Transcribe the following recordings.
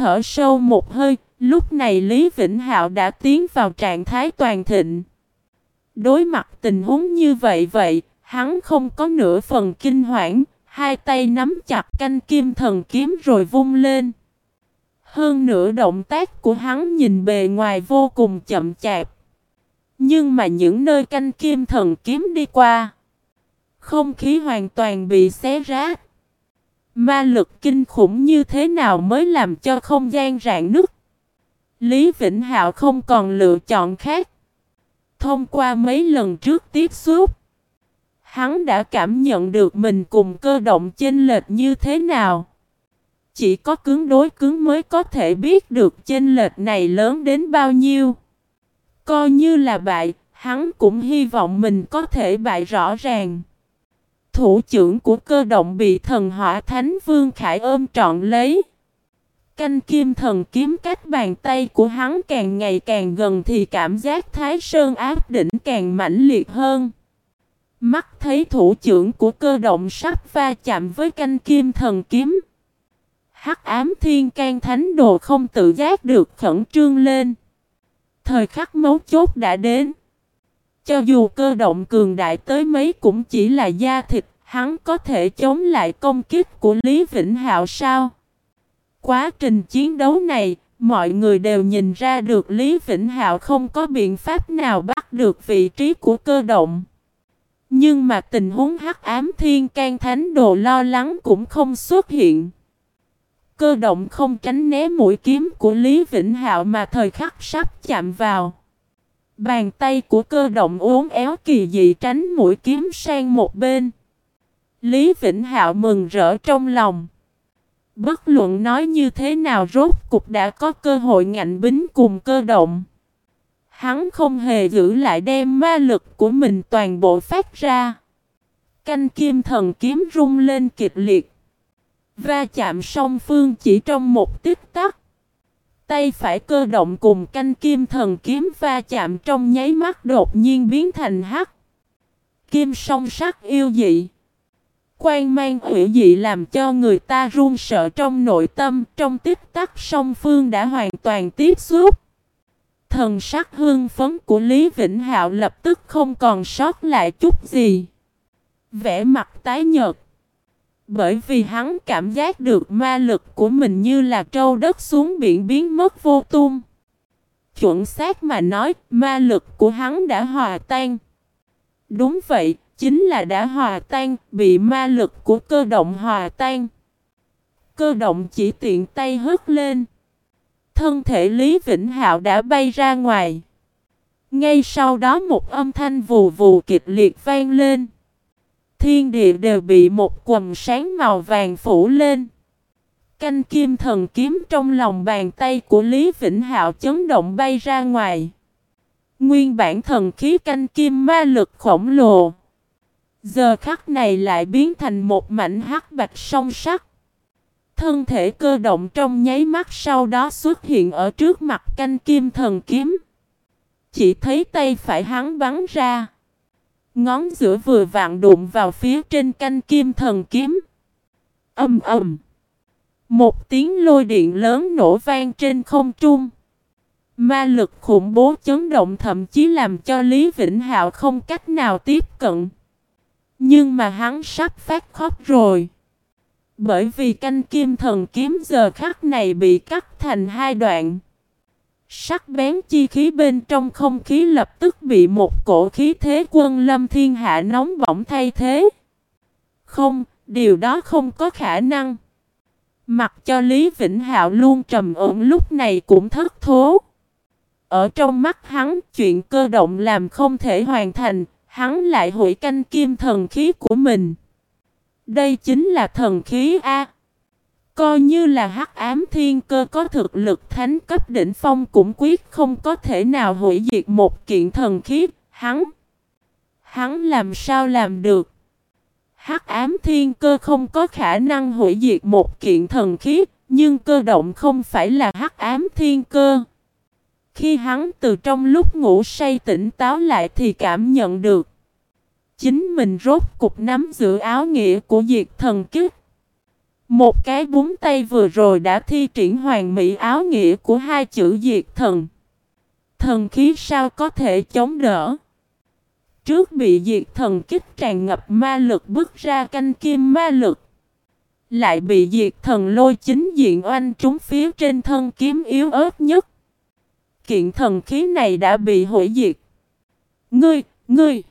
thở sâu một hơi, lúc này Lý Vĩnh Hạo đã tiến vào trạng thái toàn thịnh. Đối mặt tình huống như vậy vậy, hắn không có nửa phần kinh hoảng, hai tay nắm chặt canh kim thần kiếm rồi vung lên. Hơn nữa động tác của hắn nhìn bề ngoài vô cùng chậm chạp. Nhưng mà những nơi canh kim thần kiếm đi qua, không khí hoàn toàn bị xé rách. Ma lực kinh khủng như thế nào mới làm cho không gian rạn nứt? Lý Vĩnh Hạo không còn lựa chọn khác. Thông qua mấy lần trước tiếp xúc, hắn đã cảm nhận được mình cùng cơ động chênh lệch như thế nào. Chỉ có cứng đối cứng mới có thể biết được chênh lệch này lớn đến bao nhiêu. Coi như là bại, hắn cũng hy vọng mình có thể bại rõ ràng. Thủ trưởng của cơ động bị thần hỏa thánh vương khải ôm trọn lấy. Canh kim thần kiếm cách bàn tay của hắn càng ngày càng gần thì cảm giác thái sơn áp đỉnh càng mãnh liệt hơn. Mắt thấy thủ trưởng của cơ động sắp va chạm với canh kim thần kiếm. Hắc ám thiên can thánh đồ không tự giác được khẩn trương lên. Thời khắc mấu chốt đã đến. Cho dù cơ động cường đại tới mấy cũng chỉ là da thịt, hắn có thể chống lại công kích của Lý Vĩnh Hạo sao? Quá trình chiến đấu này, mọi người đều nhìn ra được Lý Vĩnh Hạo không có biện pháp nào bắt được vị trí của cơ động. Nhưng mà tình huống hắc ám thiên can thánh đồ lo lắng cũng không xuất hiện. Cơ động không tránh né mũi kiếm của Lý Vĩnh Hạo mà thời khắc sắp chạm vào. Bàn tay của cơ động uốn éo kỳ dị tránh mũi kiếm sang một bên. Lý Vĩnh Hạo mừng rỡ trong lòng. Bất luận nói như thế nào rốt cục đã có cơ hội ngạnh bính cùng cơ động. Hắn không hề giữ lại đem ma lực của mình toàn bộ phát ra. Canh kim thần kiếm rung lên kịch liệt. Va chạm song phương chỉ trong một tích tắc. Tay phải cơ động cùng canh kim thần kiếm va chạm trong nháy mắt đột nhiên biến thành hắc. Kim song sắc yêu dị. Quan mang hủy dị làm cho người ta run sợ trong nội tâm, trong tích tắc song phương đã hoàn toàn tiếp xúc. Thần sắc hương phấn của Lý Vĩnh Hạo lập tức không còn sót lại chút gì. Vẽ mặt tái nhợt. Bởi vì hắn cảm giác được ma lực của mình như là trâu đất xuống biển biến mất vô tung. Chuẩn xác mà nói, ma lực của hắn đã hòa tan. Đúng vậy, chính là đã hòa tan, bị ma lực của cơ động hòa tan. Cơ động chỉ tiện tay hất lên. Thân thể Lý Vĩnh Hạo đã bay ra ngoài. Ngay sau đó một âm thanh vù vù kịch liệt vang lên. Thiên địa đều bị một quầng sáng màu vàng phủ lên. Canh kim thần kiếm trong lòng bàn tay của Lý Vĩnh Hạo chấn động bay ra ngoài. Nguyên bản thần khí canh kim ma lực khổng lồ. Giờ khắc này lại biến thành một mảnh hắc bạch song sắc. Thân thể cơ động trong nháy mắt sau đó xuất hiện ở trước mặt canh kim thần kiếm. Chỉ thấy tay phải hắn bắn ra. Ngón giữa vừa vặn đụng vào phía trên canh kim thần kiếm. Âm ầm. Một tiếng lôi điện lớn nổ vang trên không trung. Ma lực khủng bố chấn động thậm chí làm cho Lý Vĩnh Hạo không cách nào tiếp cận. Nhưng mà hắn sắp phát khóc rồi. Bởi vì canh kim thần kiếm giờ khắc này bị cắt thành hai đoạn. Sắc bén chi khí bên trong không khí lập tức bị một cổ khí thế quân lâm thiên hạ nóng bỏng thay thế. Không, điều đó không có khả năng. Mặc cho Lý Vĩnh Hạo luôn trầm ổn lúc này cũng thất thố. Ở trong mắt hắn, chuyện cơ động làm không thể hoàn thành, hắn lại hủy canh kim thần khí của mình. Đây chính là thần khí A. Coi như là hắc ám thiên cơ có thực lực thánh cấp đỉnh phong cũng quyết không có thể nào hủy diệt một kiện thần khí, hắn. Hắn làm sao làm được? Hắc ám thiên cơ không có khả năng hủy diệt một kiện thần khí, nhưng cơ động không phải là hắc ám thiên cơ. Khi hắn từ trong lúc ngủ say tỉnh táo lại thì cảm nhận được. Chính mình rốt cục nắm giữ áo nghĩa của diệt thần kiếp. Một cái búng tay vừa rồi đã thi triển hoàn mỹ áo nghĩa của hai chữ diệt thần. Thần khí sao có thể chống đỡ? Trước bị diệt thần kích tràn ngập ma lực bước ra canh kim ma lực. Lại bị diệt thần lôi chính diện oanh trúng phía trên thân kiếm yếu ớt nhất. Kiện thần khí này đã bị hủy diệt. Ngươi, ngươi!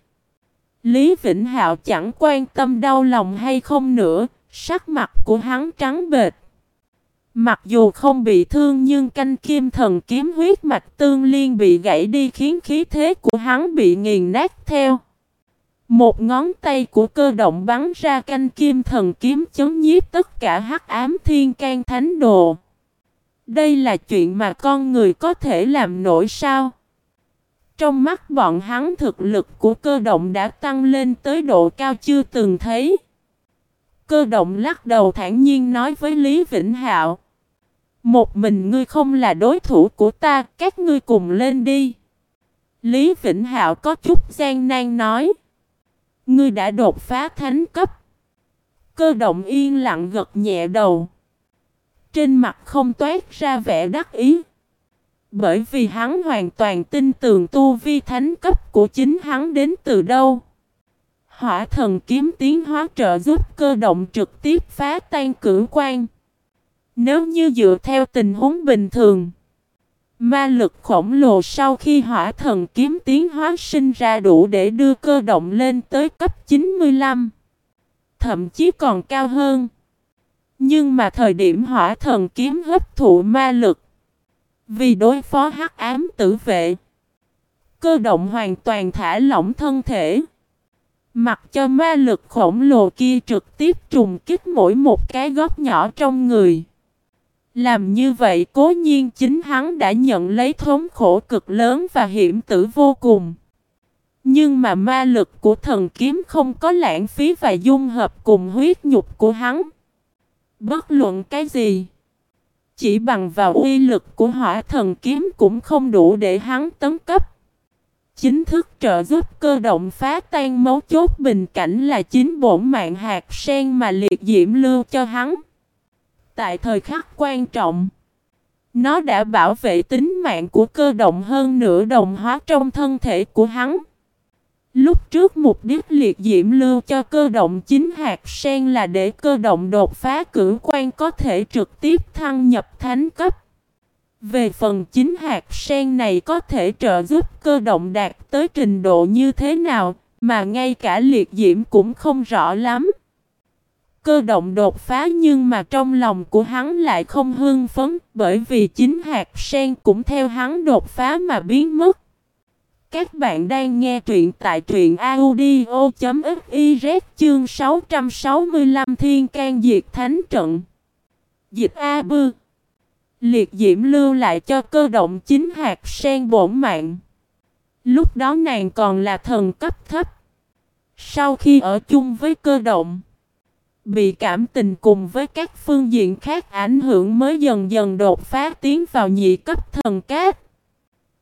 Lý Vĩnh Hạo chẳng quan tâm đau lòng hay không nữa, sắc mặt của hắn trắng bệch. Mặc dù không bị thương nhưng canh kim thần kiếm huyết mạch tương liên bị gãy đi khiến khí thế của hắn bị nghiền nát theo. Một ngón tay của cơ động bắn ra canh kim thần kiếm chấn nhiếp tất cả hắc ám thiên can thánh đồ. Đây là chuyện mà con người có thể làm nổi sao? Trong mắt bọn hắn thực lực của cơ động đã tăng lên tới độ cao chưa từng thấy. Cơ động lắc đầu thản nhiên nói với Lý Vĩnh Hạo. Một mình ngươi không là đối thủ của ta, các ngươi cùng lên đi. Lý Vĩnh Hạo có chút gian nan nói. Ngươi đã đột phá thánh cấp. Cơ động yên lặng gật nhẹ đầu. Trên mặt không toát ra vẻ đắc ý. Bởi vì hắn hoàn toàn tin tưởng tu vi thánh cấp của chính hắn đến từ đâu. Hỏa thần kiếm tiến hóa trợ giúp cơ động trực tiếp phá tan cử quan. Nếu như dựa theo tình huống bình thường, ma lực khổng lồ sau khi hỏa thần kiếm tiến hóa sinh ra đủ để đưa cơ động lên tới cấp 95, thậm chí còn cao hơn. Nhưng mà thời điểm hỏa thần kiếm hấp thụ ma lực, vì đối phó hắc ám tử vệ, cơ động hoàn toàn thả lỏng thân thể. Mặc cho ma lực khổng lồ kia trực tiếp trùng kích mỗi một cái góc nhỏ trong người. Làm như vậy cố nhiên chính hắn đã nhận lấy thống khổ cực lớn và hiểm tử vô cùng. Nhưng mà ma lực của thần kiếm không có lãng phí và dung hợp cùng huyết nhục của hắn. Bất luận cái gì. Chỉ bằng vào uy lực của hỏa thần kiếm cũng không đủ để hắn tấn cấp. Chính thức trợ giúp cơ động phá tan mấu chốt bình cảnh là chính bổn mạng hạt sen mà liệt diễm lưu cho hắn. Tại thời khắc quan trọng, nó đã bảo vệ tính mạng của cơ động hơn nửa đồng hóa trong thân thể của hắn. Lúc trước mục đích liệt diễm lưu cho cơ động chính hạt sen là để cơ động đột phá cử quan có thể trực tiếp thăng nhập thánh cấp. Về phần chính hạt sen này có thể trợ giúp cơ động đạt tới trình độ như thế nào, mà ngay cả liệt diễm cũng không rõ lắm. Cơ động đột phá nhưng mà trong lòng của hắn lại không hưng phấn, bởi vì chính hạt sen cũng theo hắn đột phá mà biến mất. Các bạn đang nghe truyện tại truyện audio.fiz chương 665 Thiên can Diệt Thánh Trận. Dịch A Bư Liệt diễm lưu lại cho cơ động chính hạt sen bổn mạng. Lúc đó nàng còn là thần cấp thấp. Sau khi ở chung với cơ động, bị cảm tình cùng với các phương diện khác ảnh hưởng mới dần dần đột phá tiến vào nhị cấp thần cát.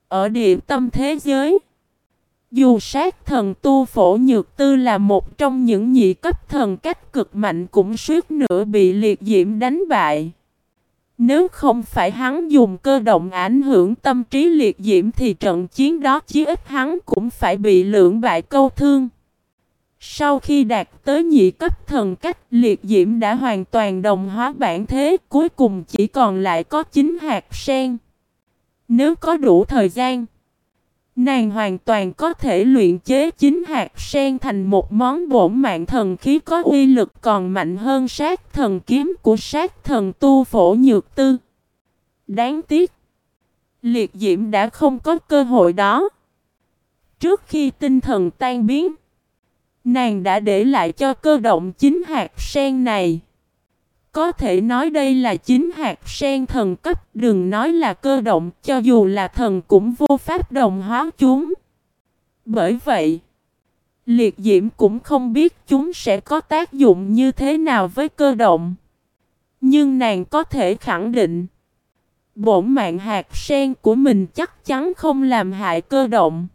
Ở địa tâm thế giới, dù sát thần tu phổ nhược tư là một trong những nhị cấp thần cách cực mạnh cũng suýt nữa bị liệt diễm đánh bại. Nếu không phải hắn dùng cơ động ảnh hưởng tâm trí liệt diễm thì trận chiến đó chí ít hắn cũng phải bị lưỡng bại câu thương. Sau khi đạt tới nhị cấp thần cách, liệt diễm đã hoàn toàn đồng hóa bản thế, cuối cùng chỉ còn lại có 9 hạt sen. Nếu có đủ thời gian Nàng hoàn toàn có thể luyện chế chính hạt sen thành một món bổn mạng thần khí có uy lực còn mạnh hơn sát thần kiếm của sát thần tu phổ nhược tư. Đáng tiếc, liệt diễm đã không có cơ hội đó. Trước khi tinh thần tan biến, nàng đã để lại cho cơ động chính hạt sen này. Có thể nói đây là chính hạt sen thần cấp, đừng nói là cơ động, cho dù là thần cũng vô pháp đồng hóa chúng. Bởi vậy, liệt diễm cũng không biết chúng sẽ có tác dụng như thế nào với cơ động. Nhưng nàng có thể khẳng định, bổn mạng hạt sen của mình chắc chắn không làm hại cơ động.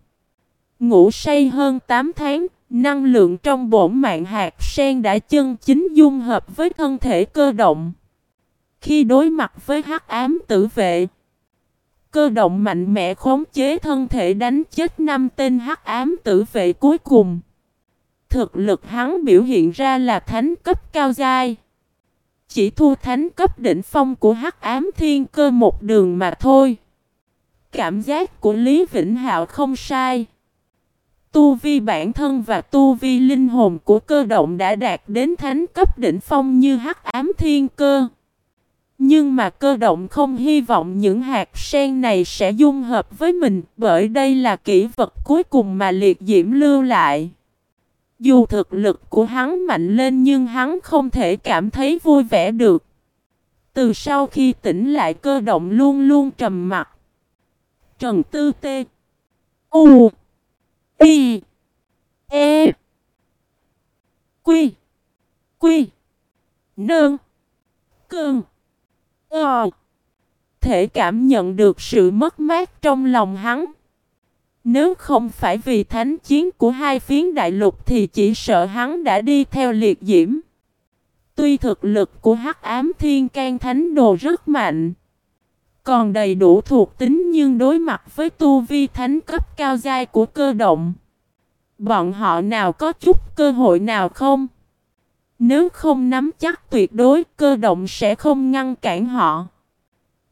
Ngủ say hơn 8 tháng, Năng lượng trong bổn mạng hạt sen đã chân chính dung hợp với thân thể cơ động. Khi đối mặt với hắc ám tử vệ, cơ động mạnh mẽ khống chế thân thể đánh chết năm tên hắc ám tử vệ cuối cùng. Thực lực hắn biểu hiện ra là thánh cấp cao giai. Chỉ thua thánh cấp đỉnh phong của hắc ám thiên cơ một đường mà thôi. Cảm giác của Lý Vĩnh Hạo không sai. Tu vi bản thân và tu vi linh hồn của cơ động đã đạt đến thánh cấp đỉnh phong như hắc ám thiên cơ. Nhưng mà cơ động không hy vọng những hạt sen này sẽ dung hợp với mình, bởi đây là kỹ vật cuối cùng mà liệt diễm lưu lại. Dù thực lực của hắn mạnh lên nhưng hắn không thể cảm thấy vui vẻ được. Từ sau khi tỉnh lại cơ động luôn luôn trầm mặt. Trần Tư Tê U Y E Quy Quy Nương Cương Ờ Thể cảm nhận được sự mất mát trong lòng hắn. Nếu không phải vì thánh chiến của hai phiến đại lục thì chỉ sợ hắn đã đi theo liệt diễm. Tuy thực lực của hắc ám thiên can thánh đồ rất mạnh còn đầy đủ thuộc tính nhưng đối mặt với tu vi thánh cấp cao giai của cơ động. Bọn họ nào có chút cơ hội nào không? Nếu không nắm chắc tuyệt đối cơ động sẽ không ngăn cản họ.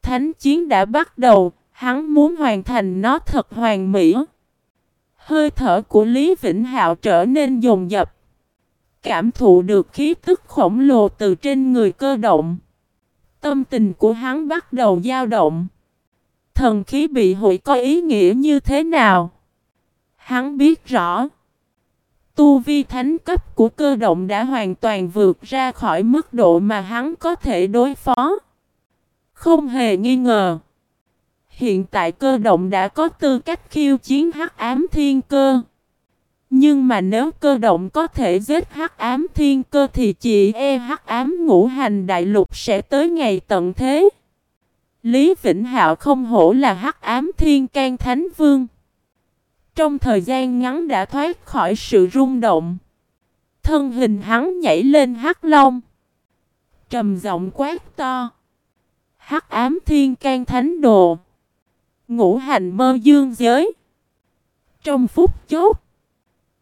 Thánh chiến đã bắt đầu, hắn muốn hoàn thành nó thật hoàn mỹ. Hơi thở của Lý Vĩnh Hạo trở nên dồn dập. Cảm thụ được khí tức khổng lồ từ trên người cơ động. Tâm tình của hắn bắt đầu dao động. Thần khí bị hủy có ý nghĩa như thế nào? Hắn biết rõ. Tu vi thánh cấp của cơ động đã hoàn toàn vượt ra khỏi mức độ mà hắn có thể đối phó. Không hề nghi ngờ. Hiện tại cơ động đã có tư cách khiêu chiến hắc ám thiên cơ. Nhưng mà nếu cơ động có thể giết hắc ám thiên cơ thì chị e hắc ám ngũ hành đại lục sẽ tới ngày tận thế. Lý Vĩnh Hạo không hổ là hắc ám thiên can thánh vương. Trong thời gian ngắn đã thoát khỏi sự rung động. Thân hình hắn nhảy lên hắc long. Trầm giọng quát to. Hắc ám thiên can thánh đồ. Ngũ hành mơ dương giới. Trong phút chốt.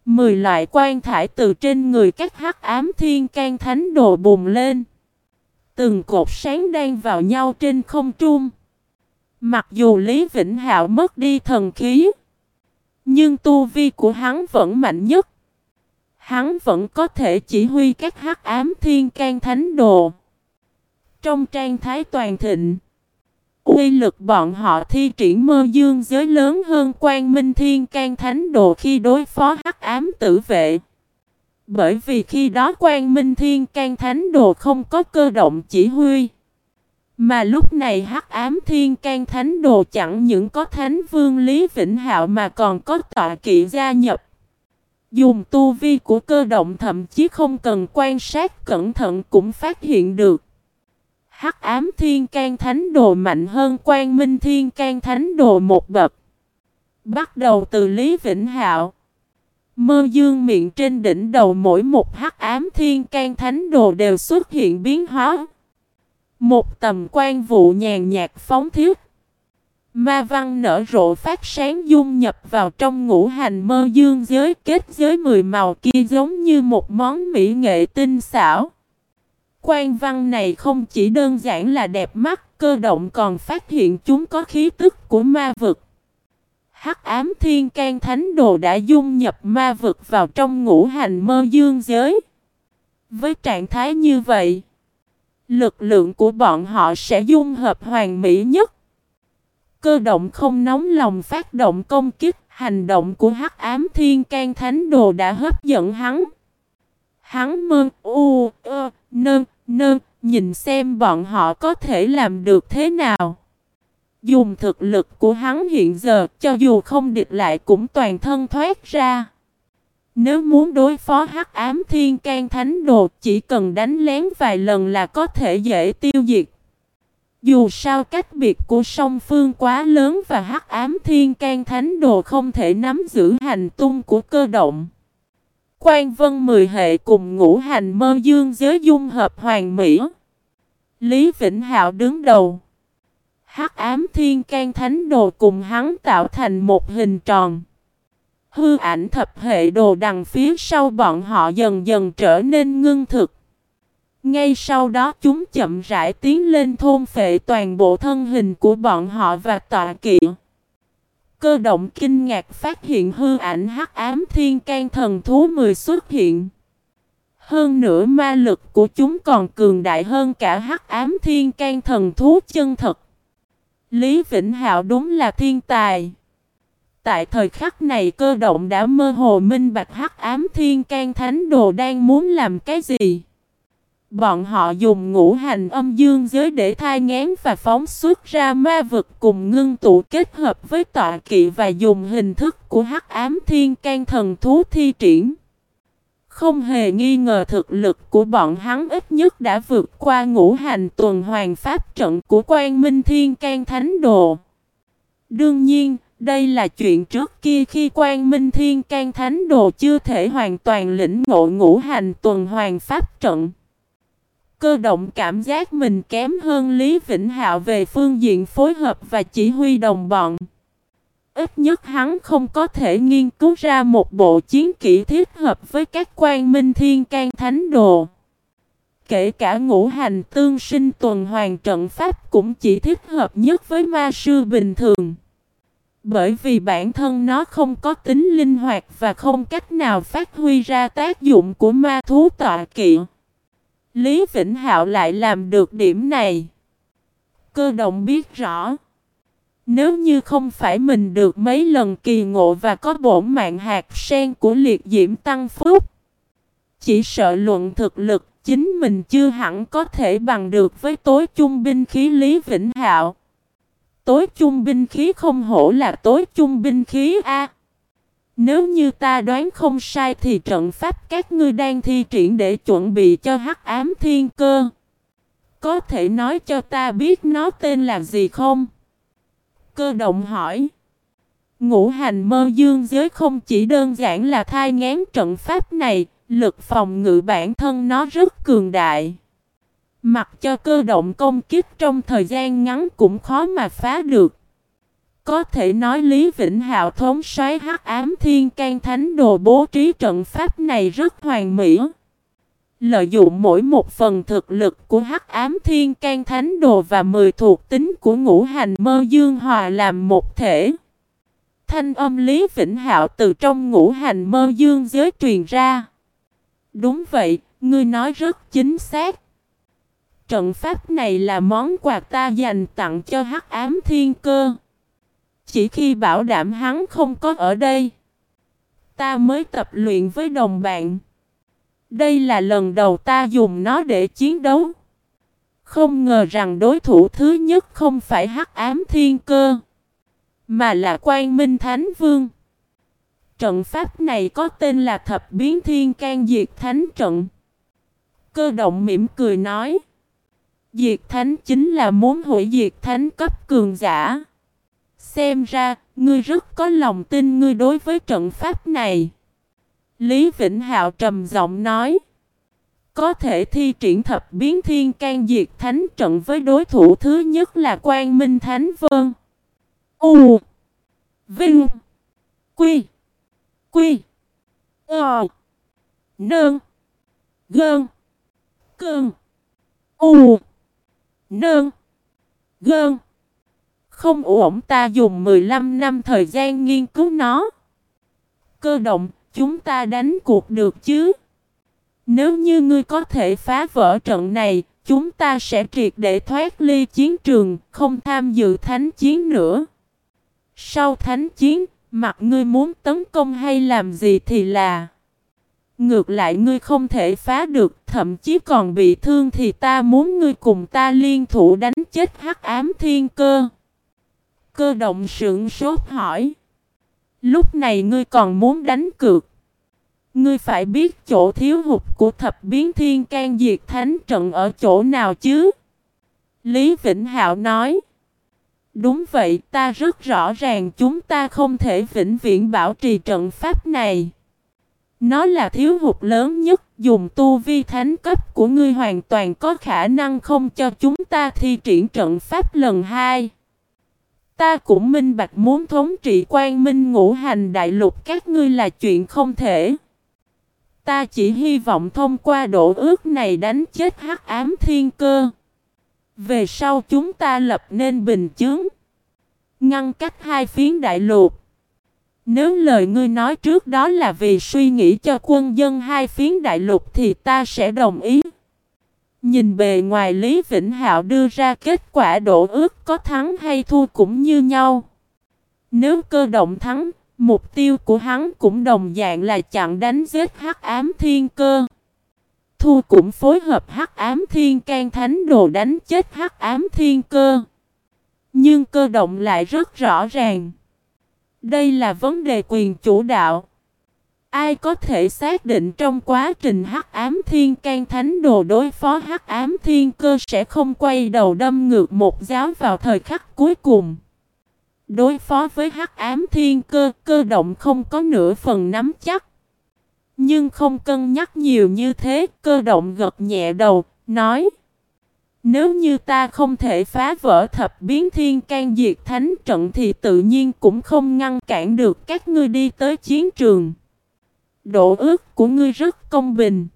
Mười loại quan thải từ trên người các hắc ám thiên can thánh đồ bùng lên. Từng cột sáng đang vào nhau trên không trung. Mặc dù Lý Vĩnh Hạo mất đi thần khí. Nhưng tu vi của hắn vẫn mạnh nhất. Hắn vẫn có thể chỉ huy các hắc ám thiên can thánh đồ. Trong trang thái toàn thịnh. Uy lực bọn họ thi triển mơ dương giới lớn hơn quan minh thiên can thánh đồ khi đối phó hắc ám tử vệ. Bởi vì khi đó quan minh thiên can thánh đồ không có cơ động chỉ huy. Mà lúc này hắc ám thiên can thánh đồ chẳng những có thánh vương Lý Vĩnh Hạo mà còn có tọa kỵ gia nhập. Dùng tu vi của cơ động thậm chí không cần quan sát cẩn thận cũng phát hiện được. Hắc ám thiên can thánh đồ mạnh hơn quan minh thiên can thánh đồ một bậc. Bắt đầu từ Lý Vĩnh Hạo. Mơ dương miệng trên đỉnh đầu mỗi một hắc ám thiên can thánh đồ đều xuất hiện biến hóa. Một tầm quan vụ nhàn nhạt phóng thiết. Ma văn nở rộ phát sáng dung nhập vào trong ngũ hành mơ dương giới kết giới mười màu kia giống như một món mỹ nghệ tinh xảo. Quan văn này không chỉ đơn giản là đẹp mắt, cơ động còn phát hiện chúng có khí tức của ma vực. Hắc ám thiên can thánh đồ đã dung nhập ma vực vào trong ngũ hành mơ dương giới. Với trạng thái như vậy, lực lượng của bọn họ sẽ dung hợp hoàn mỹ nhất. Cơ động không nóng lòng phát động công kích, hành động của Hắc ám thiên can thánh đồ đã hấp dẫn hắn. Hắn mơ u, ơ, nơn, nơ, nhìn xem bọn họ có thể làm được thế nào. Dùng thực lực của hắn hiện giờ, cho dù không địch lại cũng toàn thân thoát ra. Nếu muốn đối phó hắc ám thiên can thánh đồ, chỉ cần đánh lén vài lần là có thể dễ tiêu diệt. Dù sao cách biệt của song phương quá lớn và hắc ám thiên can thánh đồ không thể nắm giữ hành tung của cơ động. Quan vân mười hệ cùng ngũ hành mơ dương giới dung hợp hoàn mỹ. Lý Vĩnh Hạo đứng đầu. Hắc ám thiên can thánh đồ cùng hắn tạo thành một hình tròn. Hư ảnh thập hệ đồ đằng phía sau bọn họ dần dần trở nên ngưng thực. Ngay sau đó chúng chậm rãi tiến lên thôn phệ toàn bộ thân hình của bọn họ và tọa kiện. Cơ động kinh ngạc phát hiện hư ảnh hắc ám thiên can thần thú 10 xuất hiện. Hơn nữa ma lực của chúng còn cường đại hơn cả hắc ám thiên can thần thú chân thật. Lý Vĩnh Hạo đúng là thiên tài. Tại thời khắc này cơ động đã mơ hồ minh bạch hắc ám thiên can thánh đồ đang muốn làm cái gì. Bọn họ dùng ngũ hành âm dương giới để thai ngán và phóng xuất ra ma vực cùng ngưng tụ kết hợp với tọa kỵ và dùng hình thức của hắc ám thiên can thần thú thi triển. Không hề nghi ngờ thực lực của bọn hắn ít nhất đã vượt qua ngũ hành tuần hoàn pháp trận của quan minh thiên can thánh đồ. Đương nhiên, đây là chuyện trước kia khi quan minh thiên can thánh đồ chưa thể hoàn toàn lĩnh ngộ ngũ hành tuần hoàn pháp trận. Cơ động cảm giác mình kém hơn Lý Vĩnh Hạo về phương diện phối hợp và chỉ huy đồng bọn. Ít nhất hắn không có thể nghiên cứu ra một bộ chiến kỹ thiết hợp với các quan minh thiên can thánh đồ. Kể cả ngũ hành tương sinh tuần hoàn trận pháp cũng chỉ thích hợp nhất với ma sư bình thường. Bởi vì bản thân nó không có tính linh hoạt và không cách nào phát huy ra tác dụng của ma thú tọa kiện. Lý Vĩnh Hạo lại làm được điểm này. Cơ động biết rõ. Nếu như không phải mình được mấy lần kỳ ngộ và có bổn mạng hạt sen của liệt diễm tăng phúc. Chỉ sợ luận thực lực, chính mình chưa hẳn có thể bằng được với tối chung binh khí Lý Vĩnh Hạo. Tối chung binh khí không hổ là tối chung binh khí A. Nếu như ta đoán không sai thì trận pháp các ngươi đang thi triển để chuẩn bị cho hắc ám thiên cơ. Có thể nói cho ta biết nó tên là gì không? Cơ động hỏi. Ngũ hành mơ dương giới không chỉ đơn giản là thai ngán trận pháp này, lực phòng ngự bản thân nó rất cường đại. Mặc cho cơ động công kích trong thời gian ngắn cũng khó mà phá được. Có thể nói Lý Vĩnh Hạo thống soái hắc ám thiên can thánh đồ bố trí trận pháp này rất hoàn mỹ. Lợi dụng mỗi một phần thực lực của hắc ám thiên can thánh đồ và mười thuộc tính của ngũ hành mơ dương hòa làm một thể. Thanh âm Lý Vĩnh Hạo từ trong ngũ hành mơ dương giới truyền ra. Đúng vậy, ngươi nói rất chính xác. Trận pháp này là món quà ta dành tặng cho hắc ám thiên cơ. Chỉ khi bảo đảm hắn không có ở đây, ta mới tập luyện với đồng bạn. Đây là lần đầu ta dùng nó để chiến đấu. Không ngờ rằng đối thủ thứ nhất không phải hắc ám thiên cơ, mà là quan minh thánh vương. Trận pháp này có tên là thập biến thiên can diệt thánh trận. Cơ động mỉm cười nói. Diệt thánh chính là muốn hủy diệt thánh cấp cường giả. Xem ra, ngươi rất có lòng tin ngươi đối với trận pháp này. Lý Vĩnh Hạo trầm giọng nói. Có thể thi triển thập biến thiên can diệt thánh trận với đối thủ thứ nhất là Quang Minh Thánh Vân. U Vinh Quy Quy Ờ Nơn Gơn Cơn U Nơn Gơn không ổn ta dùng 15 năm thời gian nghiên cứu nó. Cơ động, chúng ta đánh cuộc được chứ? Nếu như ngươi có thể phá vỡ trận này, chúng ta sẽ triệt để thoát ly chiến trường, không tham dự thánh chiến nữa. Sau thánh chiến, mặc ngươi muốn tấn công hay làm gì thì là. Ngược lại ngươi không thể phá được, thậm chí còn bị thương thì ta muốn ngươi cùng ta liên thủ đánh chết hắc ám thiên cơ. Cơ động sững sốt hỏi. Lúc này ngươi còn muốn đánh cược. Ngươi phải biết chỗ thiếu hụt của thập biến thiên can diệt thánh trận ở chỗ nào chứ? Lý Vĩnh Hạo nói. Đúng vậy ta rất rõ ràng chúng ta không thể vĩnh viễn bảo trì trận pháp này. Nó là thiếu hụt lớn nhất, dùng tu vi thánh cấp của ngươi hoàn toàn có khả năng không cho chúng ta thi triển trận pháp lần hai. Ta cũng minh bạch muốn thống trị quan minh ngũ hành đại lục, các ngươi là chuyện không thể. Ta chỉ hy vọng thông qua độ ước này đánh chết hắc ám thiên cơ. Về sau chúng ta lập nên bình chứng. Ngăn cách hai phiến đại lục. Nếu lời ngươi nói trước đó là vì suy nghĩ cho quân dân hai phiến đại lục thì ta sẽ đồng ý. Nhìn bề ngoài Lý Vĩnh Hạo đưa ra kết quả đổ ước có thắng hay thua cũng như nhau. Nếu cơ động thắng, mục tiêu của hắn cũng đồng dạng là chặn đánh giết hắc ám thiên cơ. Thu cũng phối hợp hắc ám thiên can thánh đồ đánh chết hắc ám thiên cơ. Nhưng cơ động lại rất rõ ràng. Đây là vấn đề quyền chủ đạo. Ai có thể xác định trong quá trình hắc ám thiên can thánh đồ đối phó hắc ám thiên cơ sẽ không quay đầu đâm ngược một giáo vào thời khắc cuối cùng. Đối phó với hắc ám thiên cơ, cơ động không có nửa phần nắm chắc. Nhưng không cân nhắc nhiều như thế, cơ động gật nhẹ đầu, nói Nếu như ta không thể phá vỡ thập biến thiên can diệt thánh trận thì tự nhiên cũng không ngăn cản được các ngươi đi tới chiến trường. Độ ước của ngươi rất công bình.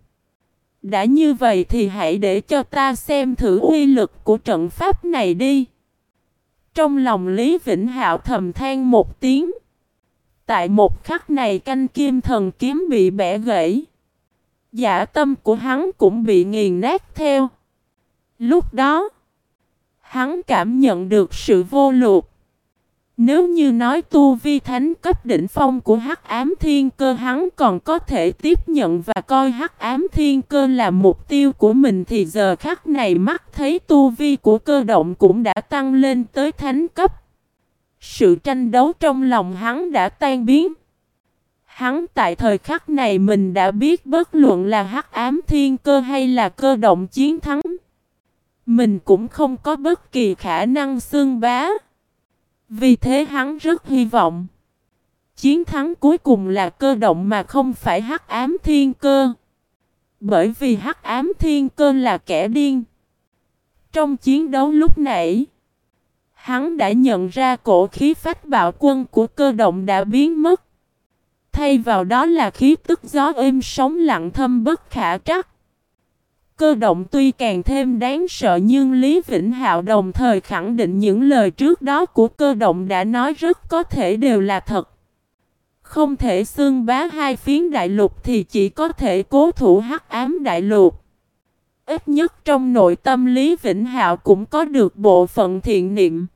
Đã như vậy thì hãy để cho ta xem thử uy lực của trận pháp này đi. Trong lòng Lý Vĩnh Hạo thầm than một tiếng. Tại một khắc này canh kim thần kiếm bị bẻ gãy. Giả tâm của hắn cũng bị nghiền nát theo. Lúc đó, hắn cảm nhận được sự vô luộc. Nếu như nói tu vi thánh cấp đỉnh phong của hắc ám thiên cơ, hắn còn có thể tiếp nhận và coi hắc ám thiên cơ là mục tiêu của mình, thì giờ khắc này mắt thấy tu vi của cơ động cũng đã tăng lên tới thánh cấp. Sự tranh đấu trong lòng hắn đã tan biến. Hắn tại thời khắc này mình đã biết bất luận là hắc ám thiên cơ hay là cơ động chiến thắng. Mình cũng không có bất kỳ khả năng xương bá. Vì thế hắn rất hy vọng. Chiến thắng cuối cùng là cơ động mà không phải hắc ám thiên cơ. Bởi vì hắc ám thiên cơ là kẻ điên. Trong chiến đấu lúc nãy, hắn đã nhận ra cổ khí phách bạo quân của cơ động đã biến mất. Thay vào đó là khí tức gió êm sóng lặng thâm bất khả trắc. Cơ động tuy càng thêm đáng sợ nhưng Lý Vĩnh Hạo đồng thời khẳng định những lời trước đó của cơ động đã nói rất có thể đều là thật. Không thể xương bá hai phiến đại lục thì chỉ có thể cố thủ hắc ám đại lục. Ít nhất trong nội tâm Lý Vĩnh Hạo cũng có được bộ phận thiện niệm.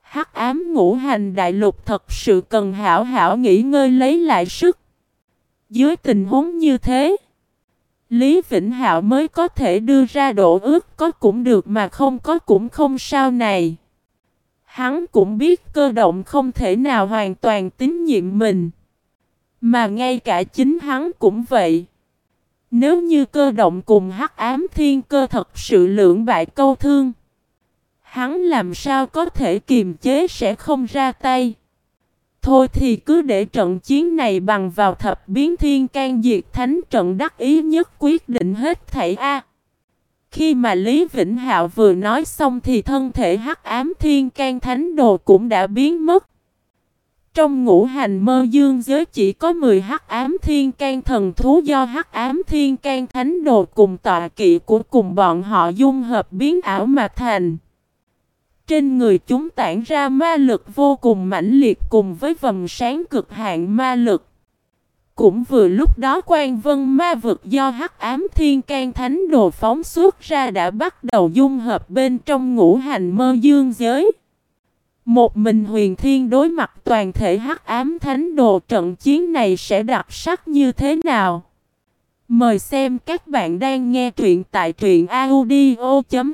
Hắc ám ngũ hành đại lục thật sự cần hảo hảo nghỉ ngơi lấy lại sức. Dưới tình huống như thế, Lý Vĩnh Hạo mới có thể đưa ra độ ước, có cũng được mà không, có cũng không sao này. Hắn cũng biết cơ động không thể nào hoàn toàn tín nhiệm mình. Mà ngay cả chính hắn cũng vậy. Nếu như cơ động cùng hắc ám thiên cơ thật sự lưỡng bại câu thương. Hắn làm sao có thể kiềm chế sẽ không ra tay. Thôi thì cứ để trận chiến này bằng vào thập biến thiên can diệt thánh trận đắc ý nhất quyết định hết thảy A. Khi mà Lý Vĩnh Hạo vừa nói xong thì thân thể hắc ám thiên can thánh đồ cũng đã biến mất. Trong ngũ hành mơ dương giới chỉ có 10 hắc ám thiên can thần thú do hắc ám thiên can thánh đồ cùng tọa kỵ của cùng bọn họ dung hợp biến ảo mà thành. Trên người chúng tản ra ma lực vô cùng mãnh liệt cùng với vầng sáng cực hạn ma lực. Cũng vừa lúc đó quan vân ma vực do hắc ám thiên can thánh đồ phóng xuất ra đã bắt đầu dung hợp bên trong ngũ hành mơ dương giới. Một mình huyền thiên đối mặt toàn thể hắc ám thánh đồ trận chiến này sẽ đặc sắc như thế nào? Mời xem các bạn đang nghe truyện tại truyện audio.fiz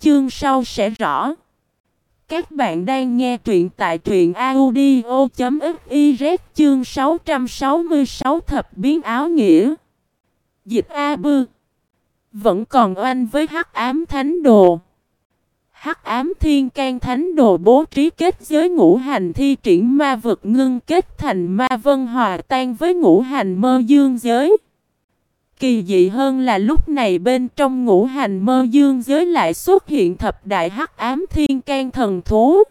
chương sau sẽ rõ. Các bạn đang nghe truyện tại truyện audio.fiz chương 666 thập biến áo nghĩa. Dịch A Bư Vẫn còn oanh với hắc ám thánh đồ. Hắc ám thiên can thánh đồ bố trí kết giới ngũ hành thi triển ma vực ngưng kết thành ma vân hòa tan với ngũ hành mơ dương giới. Kỳ dị hơn là lúc này bên trong ngũ hành mơ dương giới lại xuất hiện thập đại hắc ám thiên can thần thú.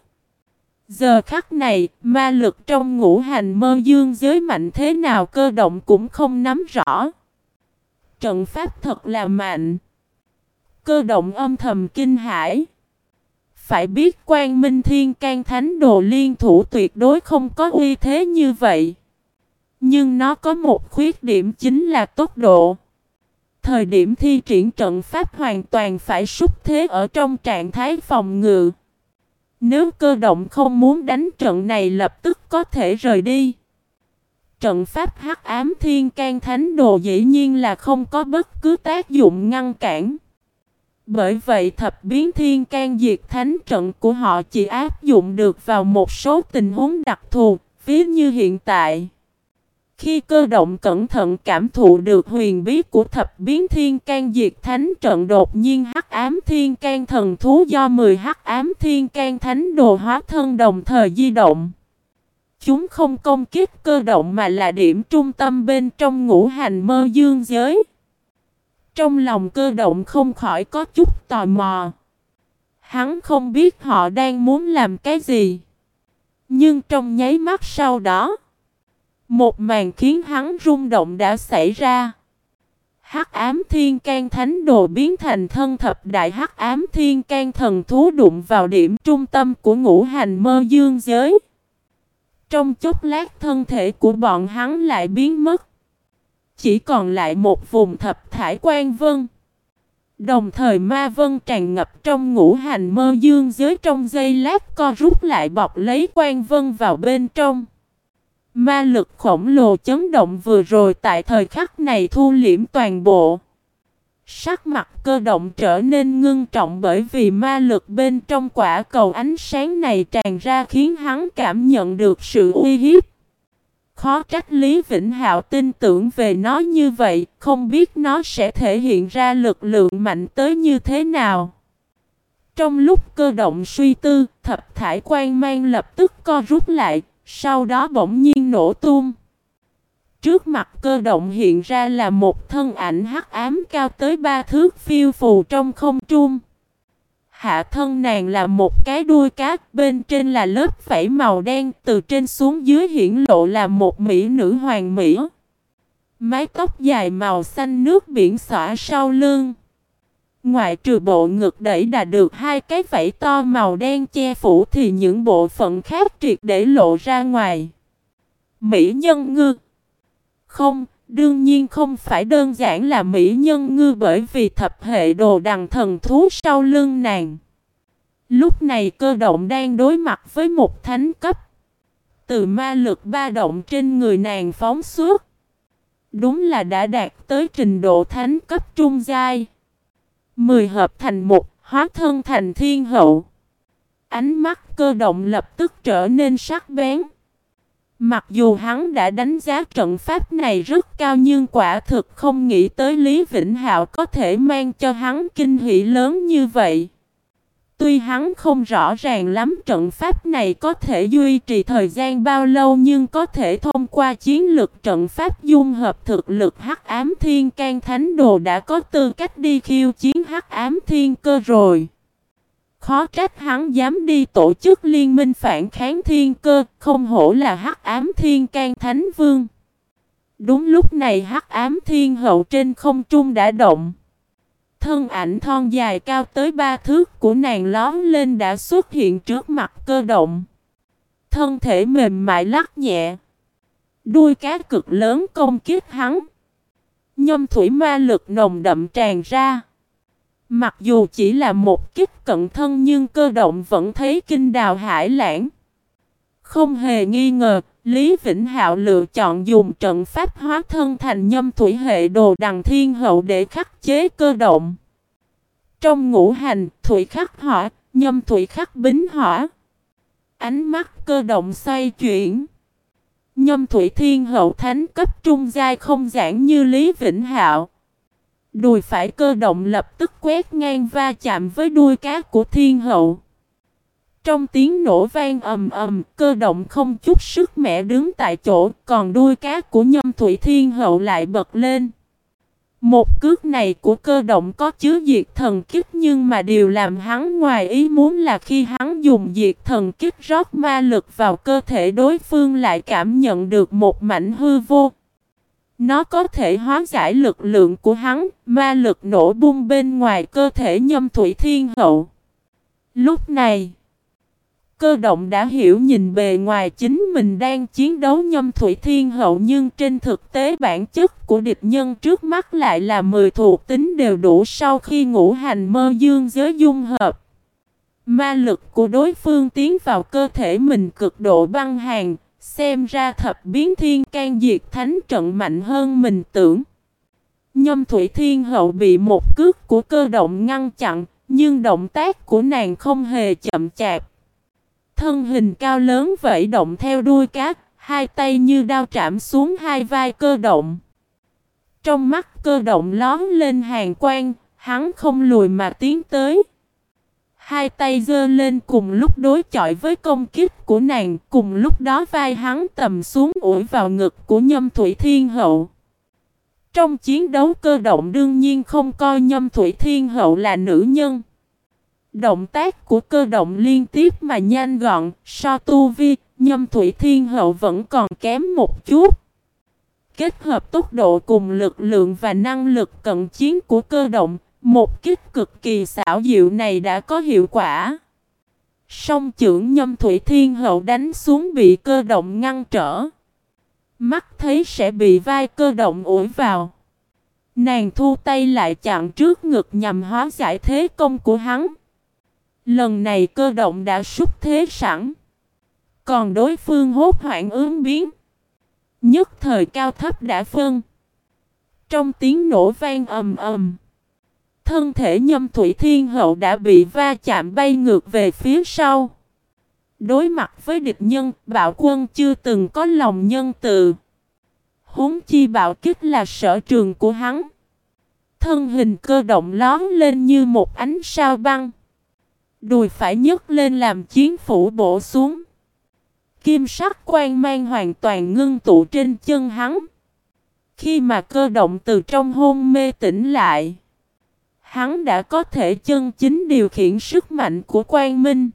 Giờ khắc này, ma lực trong ngũ hành mơ dương giới mạnh thế nào cơ động cũng không nắm rõ. Trận pháp thật là mạnh. Cơ động âm thầm kinh hãi. Phải biết quan minh thiên can thánh đồ liên thủ tuyệt đối không có uy thế như vậy. Nhưng nó có một khuyết điểm chính là tốc độ. Thời điểm thi triển trận pháp hoàn toàn phải xúc thế ở trong trạng thái phòng ngự. Nếu cơ động không muốn đánh trận này lập tức có thể rời đi. Trận pháp hắc ám thiên can thánh đồ dĩ nhiên là không có bất cứ tác dụng ngăn cản. Bởi vậy thập biến thiên can diệt thánh trận của họ chỉ áp dụng được vào một số tình huống đặc thù, ví như hiện tại. Khi cơ động cẩn thận cảm thụ được huyền bí của thập biến thiên can diệt thánh trận đột nhiên hắc ám thiên can thần thú do 10 hắc ám thiên can thánh đồ hóa thân đồng thời di động. Chúng không công kích cơ động mà là điểm trung tâm bên trong ngũ hành mơ dương giới. Trong lòng cơ động không khỏi có chút tò mò. Hắn không biết họ đang muốn làm cái gì. Nhưng trong nháy mắt sau đó, một màn khiến hắn rung động đã xảy ra. Hắc ám thiên can thánh đồ biến thành thân thập đại hắc ám thiên can thần thú đụng vào điểm trung tâm của ngũ hành mơ dương giới. Trong chốc lát thân thể của bọn hắn lại biến mất. Chỉ còn lại một vùng thập thải quan vân. Đồng thời ma vân tràn ngập trong ngũ hành mơ dương giới trong giây lát co rút lại bọc lấy quan vân vào bên trong. Ma lực khổng lồ chấn động vừa rồi tại thời khắc này thu liễm toàn bộ. Sắc mặt cơ động trở nên ngưng trọng bởi vì ma lực bên trong quả cầu ánh sáng này tràn ra khiến hắn cảm nhận được sự uy hiếp. Khó trách Lý Vĩnh Hạo tin tưởng về nó như vậy, không biết nó sẽ thể hiện ra lực lượng mạnh tới như thế nào. Trong lúc cơ động suy tư, thập thải quan mang lập tức co rút lại, sau đó bỗng nhiên nổ tung. Trước mặt cơ động hiện ra là một thân ảnh hắc ám cao tới ba thước phiêu phù trong không trung. Hạ thân nàng là một cái đuôi cá, bên trên là lớp vảy màu đen, từ trên xuống dưới hiển lộ là một mỹ nữ hoàng mỹ. Mái tóc dài màu xanh nước biển xõa sau lưng. Ngoại trừ bộ ngực đẩy đã được hai cái vảy to màu đen che phủ thì những bộ phận khác triệt để lộ ra ngoài. Mỹ nhân ngư Không, đương nhiên không phải đơn giản là Mỹ nhân ngư bởi vì thập hệ đồ đằng thần thú sau lưng nàng. Lúc này cơ động đang đối mặt với một thánh cấp. Từ ma lực ba động trên người nàng phóng suốt. Đúng là đã đạt tới trình độ thánh cấp trung giai. Mười hợp thành một, hóa thân thành thiên hậu. Ánh mắt cơ động lập tức trở nên sắc bén. Mặc dù hắn đã đánh giá trận pháp này rất cao nhưng quả thực không nghĩ tới Lý Vĩnh Hạo có thể mang cho hắn kinh hỷ lớn như vậy. Tuy hắn không rõ ràng lắm trận pháp này có thể duy trì thời gian bao lâu nhưng có thể thông qua chiến lược trận pháp dung hợp thực lực hắc ám thiên can thánh đồ đã có tư cách đi khiêu chiến hắc ám thiên cơ rồi. Khó trách hắn dám đi tổ chức liên minh phản kháng thiên cơ, không hổ là hắc ám thiên can thánh vương. Đúng lúc này hắc ám thiên hậu trên không trung đã động. Thân ảnh thon dài cao tới ba thước của nàng lón lên đã xuất hiện trước mặt cơ động. Thân thể mềm mại lắc nhẹ. Đuôi cá cực lớn công kích hắn. Nhâm thủy ma lực nồng đậm tràn ra. Mặc dù chỉ là một kích cận thân nhưng cơ động vẫn thấy kinh đào hải lãng. Không hề nghi ngờ, Lý Vĩnh Hạo lựa chọn dùng trận pháp hóa thân thành nhâm thủy hệ đồ đằng thiên hậu để khắc chế cơ động. Trong ngũ hành, thủy khắc hỏa, nhâm thủy khắc bính hỏa. Ánh mắt cơ động xoay chuyển. Nhâm thủy thiên hậu thánh cấp trung giai không giản như Lý Vĩnh Hạo. Đùi phải cơ động lập tức quét ngang va chạm với đuôi cá của thiên hậu. Trong tiếng nổ vang ầm ầm, cơ động không chút sức mẻ đứng tại chỗ, còn đuôi cá của nhâm thủy thiên hậu lại bật lên. Một cước này của cơ động có chứa diệt thần kích nhưng mà điều làm hắn ngoài ý muốn là khi hắn dùng diệt thần kích rót ma lực vào cơ thể đối phương lại cảm nhận được một mảnh hư vô. Nó có thể hóa giải lực lượng của hắn, ma lực nổ bung bên ngoài cơ thể nhâm thủy thiên hậu. Lúc này, Cơ động đã hiểu nhìn bề ngoài chính mình đang chiến đấu nhâm thủy thiên hậu nhưng trên thực tế bản chất của địch nhân trước mắt lại là 10 thuộc tính đều đủ sau khi ngũ hành mơ dương giới dung hợp. Ma lực của đối phương tiến vào cơ thể mình cực độ băng hàng, xem ra thập biến thiên can diệt thánh trận mạnh hơn mình tưởng. Nhâm thủy thiên hậu bị một cước của cơ động ngăn chặn, nhưng động tác của nàng không hề chậm chạp. Thân hình cao lớn vẫy động theo đuôi cá, hai tay như đao trảm xuống hai vai cơ động. Trong mắt cơ động lón lên hàng quang, hắn không lùi mà tiến tới. Hai tay giơ lên cùng lúc đối chọi với công kích của nàng, cùng lúc đó vai hắn tầm xuống ủi vào ngực của nhâm thủy thiên hậu. Trong chiến đấu cơ động đương nhiên không coi nhâm thủy thiên hậu là nữ nhân. Động tác của cơ động liên tiếp mà nhanh gọn, so tu vi, nhâm thủy thiên hậu vẫn còn kém một chút. Kết hợp tốc độ cùng lực lượng và năng lực cận chiến của cơ động, một kích cực kỳ xảo diệu này đã có hiệu quả. Song trưởng nhâm thủy thiên hậu đánh xuống bị cơ động ngăn trở. Mắt thấy sẽ bị vai cơ động ủi vào. Nàng thu tay lại chặn trước ngực nhằm hóa giải thế công của hắn. Lần này cơ động đã xúc thế sẵn. Còn đối phương hốt hoảng ứng biến. Nhất thời cao thấp đã phân. Trong tiếng nổ vang ầm ầm. Thân thể nhâm thủy thiên hậu đã bị va chạm bay ngược về phía sau. Đối mặt với địch nhân, bạo quân chưa từng có lòng nhân từ. Huống chi bạo kích là sở trường của hắn. Thân hình cơ động lón lên như một ánh sao băng. Đùi phải nhấc lên làm chiến phủ bổ xuống. Kim sắc quang mang hoàn toàn ngưng tụ trên chân hắn. Khi mà cơ động từ trong hôn mê tỉnh lại. Hắn đã có thể chân chính điều khiển sức mạnh của quang minh.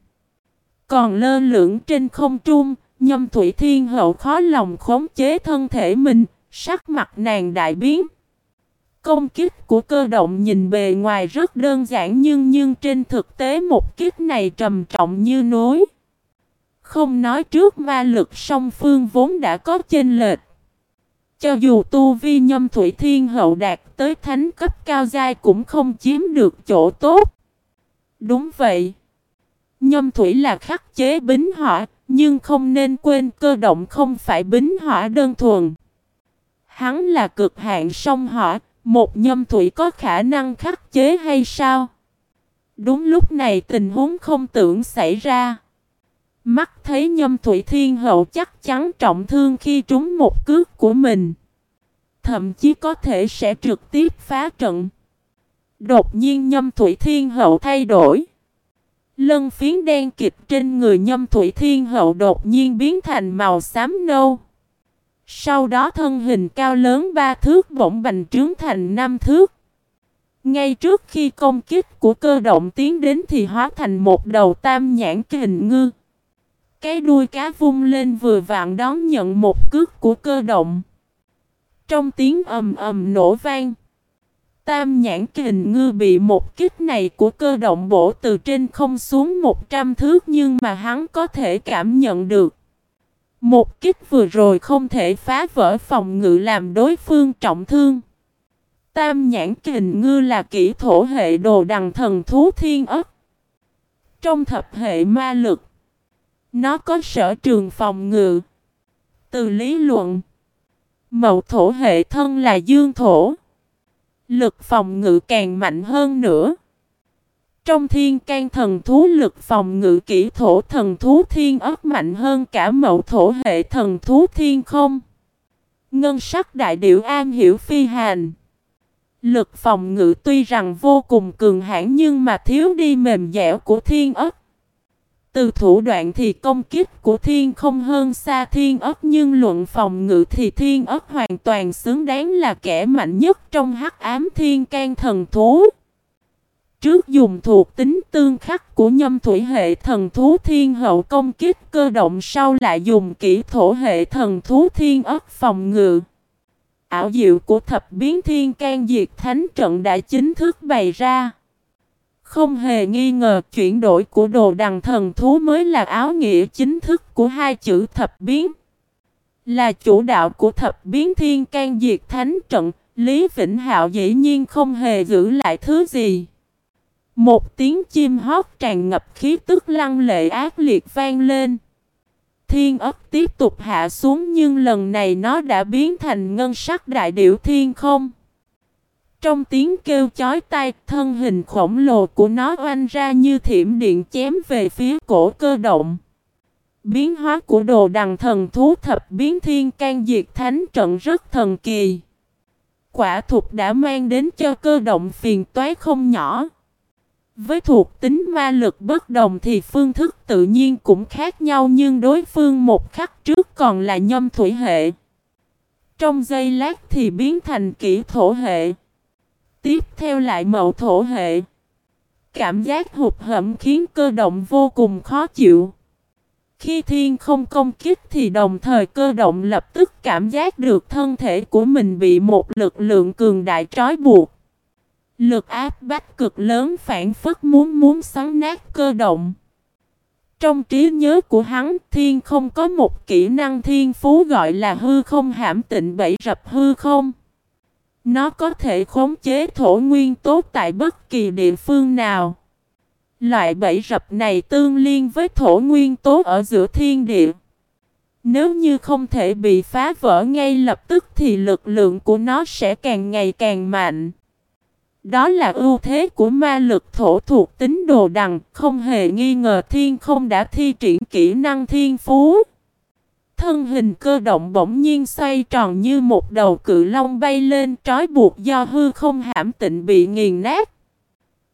Còn lơ lửng trên không trung, nhâm thủy thiên hậu khó lòng khống chế thân thể mình, sắc mặt nàng đại biến. Công kích của cơ động nhìn bề ngoài rất đơn giản nhưng nhưng trên thực tế một kích này trầm trọng như núi. Không nói trước ma lực song phương vốn đã có chênh lệch. Cho dù tu vi nhâm thủy thiên hậu đạt tới thánh cấp cao giai cũng không chiếm được chỗ tốt. Đúng vậy. Nhâm thủy là khắc chế bính hỏa, nhưng không nên quên cơ động không phải bính hỏa đơn thuần. Hắn là cực hạn song hỏa, một nhâm thủy có khả năng khắc chế hay sao? Đúng lúc này tình huống không tưởng xảy ra. Mắt thấy nhâm thủy thiên hậu chắc chắn trọng thương khi trúng một cước của mình. Thậm chí có thể sẽ trực tiếp phá trận. Đột nhiên nhâm thủy thiên hậu thay đổi. Lân phiến đen kịch trên người nhâm thủy thiên hậu đột nhiên biến thành màu xám nâu. Sau đó thân hình cao lớn ba thước bỗng bành trướng thành năm thước. Ngay trước khi công kích của cơ động tiến đến thì hóa thành một đầu tam nhãn kình ngư. Cái đuôi cá vung lên vừa vặn đón nhận một cước của cơ động. Trong tiếng ầm ầm nổ vang. Tam nhãn kình ngư bị một kích này của cơ động bổ từ trên không xuống 100 thước nhưng mà hắn có thể cảm nhận được. Một kích vừa rồi không thể phá vỡ phòng ngự làm đối phương trọng thương. Tam nhãn kình ngư là kỹ thổ hệ đồ đằng thần thú thiên ất. Trong thập hệ ma lực, nó có sở trường phòng ngự. Từ lý luận, mậu thổ hệ thân là dương thổ. Lực phòng ngự càng mạnh hơn nữa. Trong thiên can thần thú lực phòng ngự kỹ thổ thần thú thiên ớt mạnh hơn cả mậu thổ hệ thần thú thiên không. Ngân sắc đại điệu an hiểu phi hành. Lực phòng ngự tuy rằng vô cùng cường hãn nhưng mà thiếu đi mềm dẻo của thiên ất. Từ thủ đoạn thì công kích của thiên không hơn xa thiên ất nhưng luận phòng ngự thì thiên ất hoàn toàn xứng đáng là kẻ mạnh nhất trong hắc ám thiên can thần thú. Trước dùng thuộc tính tương khắc của nhâm thủy hệ thần thú thiên hậu công kích cơ động sau lại dùng kỹ thổ hệ thần thú thiên ất phòng ngự. Ảo diệu của thập biến thiên can diệt thánh trận đã chính thức bày ra. Không hề nghi ngờ chuyển đổi của đồ đằng thần thú mới là áo nghĩa chính thức của hai chữ thập biến. Là chủ đạo của thập biến thiên can diệt thánh trận, Lý Vĩnh Hạo dĩ nhiên không hề giữ lại thứ gì. Một tiếng chim hót tràn ngập khí tức lăng lệ ác liệt vang lên. Thiên ấp tiếp tục hạ xuống nhưng lần này nó đã biến thành ngân sắc đại điểu thiên không. Trong tiếng kêu chói tai, thân hình khổng lồ của nó oanh ra như thiểm điện chém về phía cổ cơ động. Biến hóa của đồ đằng thần thú thập biến thiên can diệt thánh trận rất thần kỳ. Quả thuộc đã mang đến cho cơ động phiền toái không nhỏ. Với thuộc tính ma lực bất đồng thì phương thức tự nhiên cũng khác nhau nhưng đối phương một khắc trước còn là nhâm thủy hệ. Trong giây lát thì biến thành kỹ thổ hệ. Tiếp theo lại mậu thổ hệ. Cảm giác hụt hẫm khiến cơ động vô cùng khó chịu. Khi thiên không công kích thì đồng thời cơ động lập tức cảm giác được thân thể của mình bị một lực lượng cường đại trói buộc. Lực áp bách cực lớn phản phất muốn muốn xoắn nát cơ động. Trong trí nhớ của hắn, thiên không có một kỹ năng thiên phú gọi là hư không hãm tịnh bẫy rập hư không. Nó có thể khống chế thổ nguyên tốt tại bất kỳ địa phương nào. Loại bẫy rập này tương liên với thổ nguyên tốt ở giữa thiên địa. Nếu như không thể bị phá vỡ ngay lập tức thì lực lượng của nó sẽ càng ngày càng mạnh. Đó là ưu thế của ma lực thổ thuộc tính đồ đằng, không hề nghi ngờ thiên không đã thi triển kỹ năng thiên phú. Thân hình cơ động bỗng nhiên xoay tròn như một đầu cự long bay lên trói buộc do hư không hãm tịnh bị nghiền nát.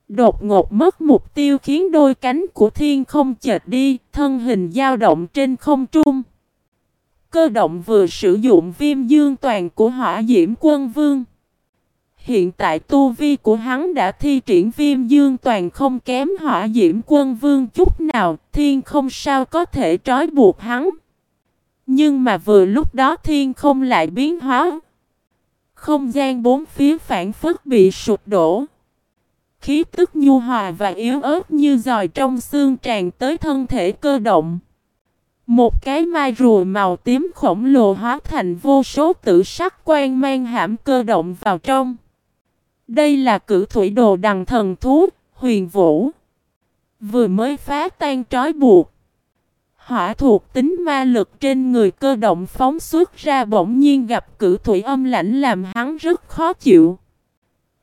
Đột ngột mất mục tiêu khiến đôi cánh của thiên không chệt đi, thân hình dao động trên không trung. Cơ động vừa sử dụng viêm dương toàn của hỏa diễm quân vương. Hiện tại tu vi của hắn đã thi triển viêm dương toàn không kém hỏa diễm quân vương chút nào, thiên không sao có thể trói buộc hắn. Nhưng mà vừa lúc đó thiên không lại biến hóa. Không gian bốn phía phản phất bị sụt đổ. Khí tức nhu hòa và yếu ớt như dòi trong xương tràn tới thân thể cơ động. Một cái mai rùa màu tím khổng lồ hóa thành vô số tử sắc quan mang hãm cơ động vào trong. Đây là cử thủy đồ đằng thần thú, huyền vũ. Vừa mới phá tan trói buộc. Hỏa thuộc tính ma lực trên người cơ động phóng xuất ra bỗng nhiên gặp cử thủy âm lãnh làm hắn rất khó chịu.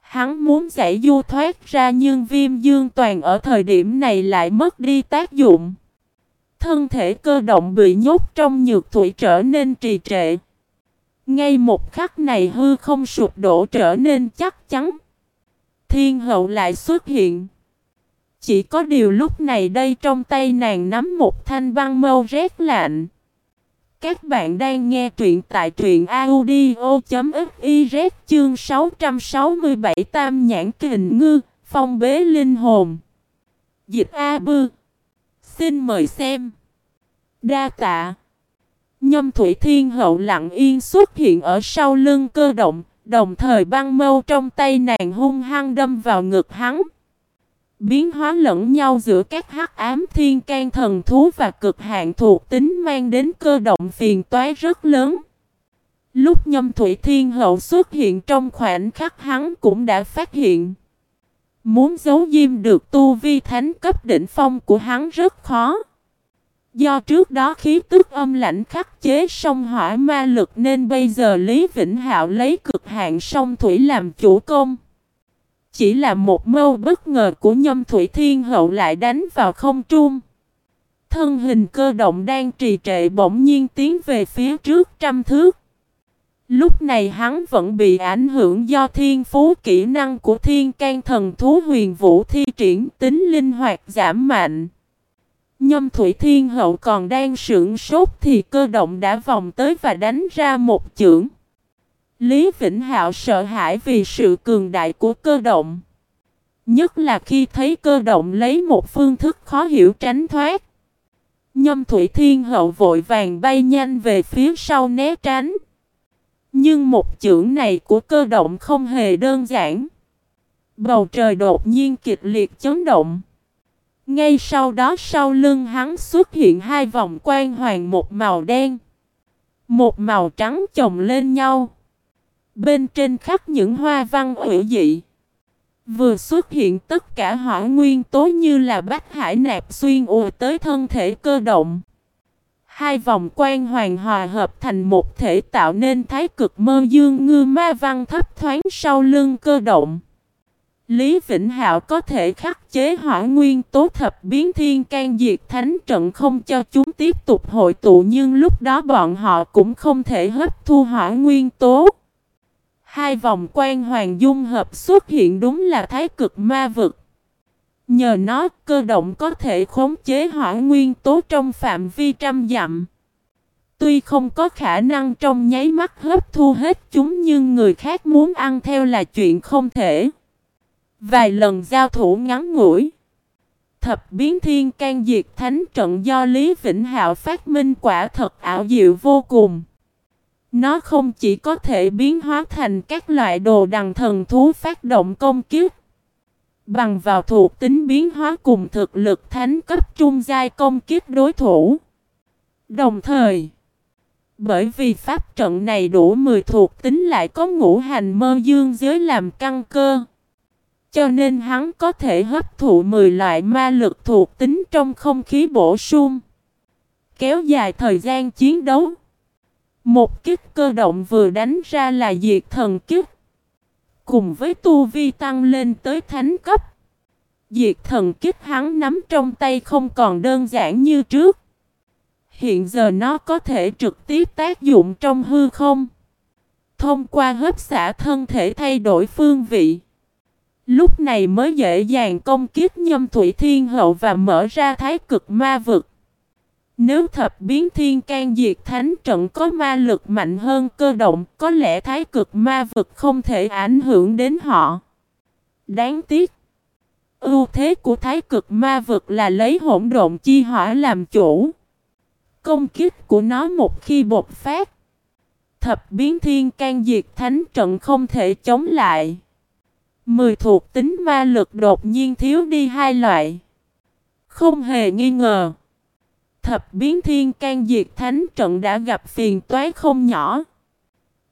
Hắn muốn giải du thoát ra nhưng viêm dương toàn ở thời điểm này lại mất đi tác dụng. Thân thể cơ động bị nhốt trong nhược thủy trở nên trì trệ. Ngay một khắc này hư không sụp đổ trở nên chắc chắn. Thiên hậu lại xuất hiện. Chỉ có điều lúc này đây trong tay nàng nắm một thanh băng mâu rét lạnh. Các bạn đang nghe truyện tại truyện audio.fiz chương 667 tam nhãn kình ngư, phong bế linh hồn. Dịch A Bư. Xin mời xem. Đa tạ. Nhâm Thủy Thiên Hậu lặng yên xuất hiện ở sau lưng cơ động, đồng thời băng mâu trong tay nàng hung hăng đâm vào ngực hắn. Biến hóa lẫn nhau giữa các hắc ám thiên can thần thú và cực hạn thuộc tính mang đến cơ động phiền toái rất lớn. Lúc nhâm thủy thiên hậu xuất hiện trong khoảnh khắc hắn cũng đã phát hiện. Muốn giấu diêm được tu vi thánh cấp đỉnh phong của hắn rất khó. Do trước đó khí tức âm lãnh khắc chế sông hỏa ma lực nên bây giờ Lý Vĩnh Hạo lấy cực hạn sông thủy làm chủ công. Chỉ là một mâu bất ngờ của nhâm thủy thiên hậu lại đánh vào không trung. Thân hình cơ động đang trì trệ bỗng nhiên tiến về phía trước trăm thước. Lúc này hắn vẫn bị ảnh hưởng do thiên phú kỹ năng của thiên can thần thú huyền vũ thi triển tính linh hoạt giảm mạnh. Nhâm Thủy Thiên Hậu còn đang sững sốt thì cơ động đã vòng tới và đánh ra một chưởng. Lý Vĩnh Hạo sợ hãi vì sự cường đại của cơ động. Nhất là khi thấy cơ động lấy một phương thức khó hiểu tránh thoát. Nhâm Thủy Thiên Hậu vội vàng bay nhanh về phía sau né tránh. Nhưng một chưởng này của cơ động không hề đơn giản. Bầu trời đột nhiên kịch liệt chấn động. Ngay sau đó sau lưng hắn xuất hiện hai vòng quan hoàng, một màu đen. Một màu trắng chồng lên nhau. Bên trên khắc những hoa văn ủy dị. Vừa xuất hiện tất cả hỏa nguyên tố như là bách hải nạp xuyên ùa tới thân thể cơ động. Hai vòng quan hoàng hòa hợp thành một thể tạo nên thái cực mơ dương ngư ma văn thấp thoáng sau lưng cơ động. Lý Vĩnh Hạo có thể khắc chế hỏa nguyên tố thập biến thiên can diệt thánh trận không cho chúng tiếp tục hội tụ, nhưng lúc đó bọn họ cũng không thể hấp thu hỏa nguyên tố. Hai vòng quan hoàng dung hợp xuất hiện đúng là thái cực ma vực. Nhờ nó, cơ động có thể khống chế hỏa nguyên tố trong phạm vi trăm dặm. Tuy không có khả năng trong nháy mắt hấp thu hết chúng, nhưng người khác muốn ăn theo là chuyện không thể. Vài lần giao thủ ngắn ngủi. Thập biến thiên can diệt thánh trận do Lý Vĩnh Hạo phát minh quả thật ảo diệu vô cùng. Nó không chỉ có thể biến hóa thành các loại đồ đằng thần thú phát động công kiếp. Bằng vào thuộc tính biến hóa cùng thực lực thánh cấp trung giai công kiếp đối thủ. Đồng thời, bởi vì pháp trận này đủ 10 thuộc tính lại có ngũ hành mơ dương giới làm căn cơ. Cho nên hắn có thể hấp thụ 10 loại ma lực thuộc tính trong không khí bổ sung. Kéo dài thời gian chiến đấu. Một kích cơ động vừa đánh ra là diệt thần kích. Cùng với tu vi tăng lên tới thánh cấp. Diệt thần kích hắn nắm trong tay không còn đơn giản như trước. Hiện giờ nó có thể trực tiếp tác dụng trong hư không. Thông qua hấp xả thân thể thay đổi phương vị. Lúc này mới dễ dàng công kiếp nhâm thủy thiên hậu và mở ra thái cực ma vực. Nếu thập biến thiên can diệt thánh trận có ma lực mạnh hơn cơ động, có lẽ thái cực ma vực không thể ảnh hưởng đến họ. Đáng tiếc. Ưu thế của thái cực ma vực là lấy hỗn độn chi hỏa làm chủ. Công kích của nó một khi bột phát. Thập biến thiên can diệt thánh trận không thể chống lại. Mười thuộc tính ma lực đột nhiên thiếu đi hai loại. Không hề nghi ngờ. Thập biến thiên can diệt thánh trận đã gặp phiền toái không nhỏ.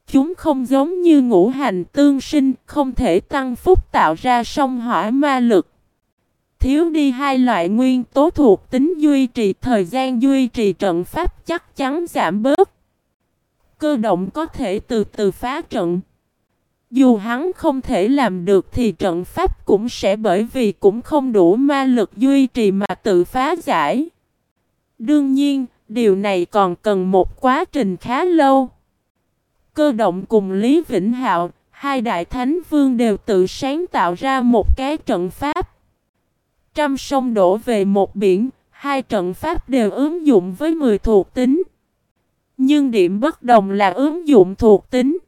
Chúng không giống như ngũ hành tương sinh, không thể tăng phúc tạo ra sông hỏa ma lực. Thiếu đi hai loại nguyên tố thuộc tính duy trì thời gian duy trì trận pháp chắc chắn giảm bớt. Cơ động có thể từ từ phá trận. Dù hắn không thể làm được thì trận pháp cũng sẽ bởi vì cũng không đủ ma lực duy trì mà tự phá giải. Đương nhiên, điều này còn cần một quá trình khá lâu. Cơ động cùng Lý Vĩnh Hạo, hai đại thánh vương đều tự sáng tạo ra một cái trận pháp. Trăm sông đổ về một biển, hai trận pháp đều ứng dụng với 10 thuộc tính. Nhưng điểm bất đồng là ứng dụng thuộc tính.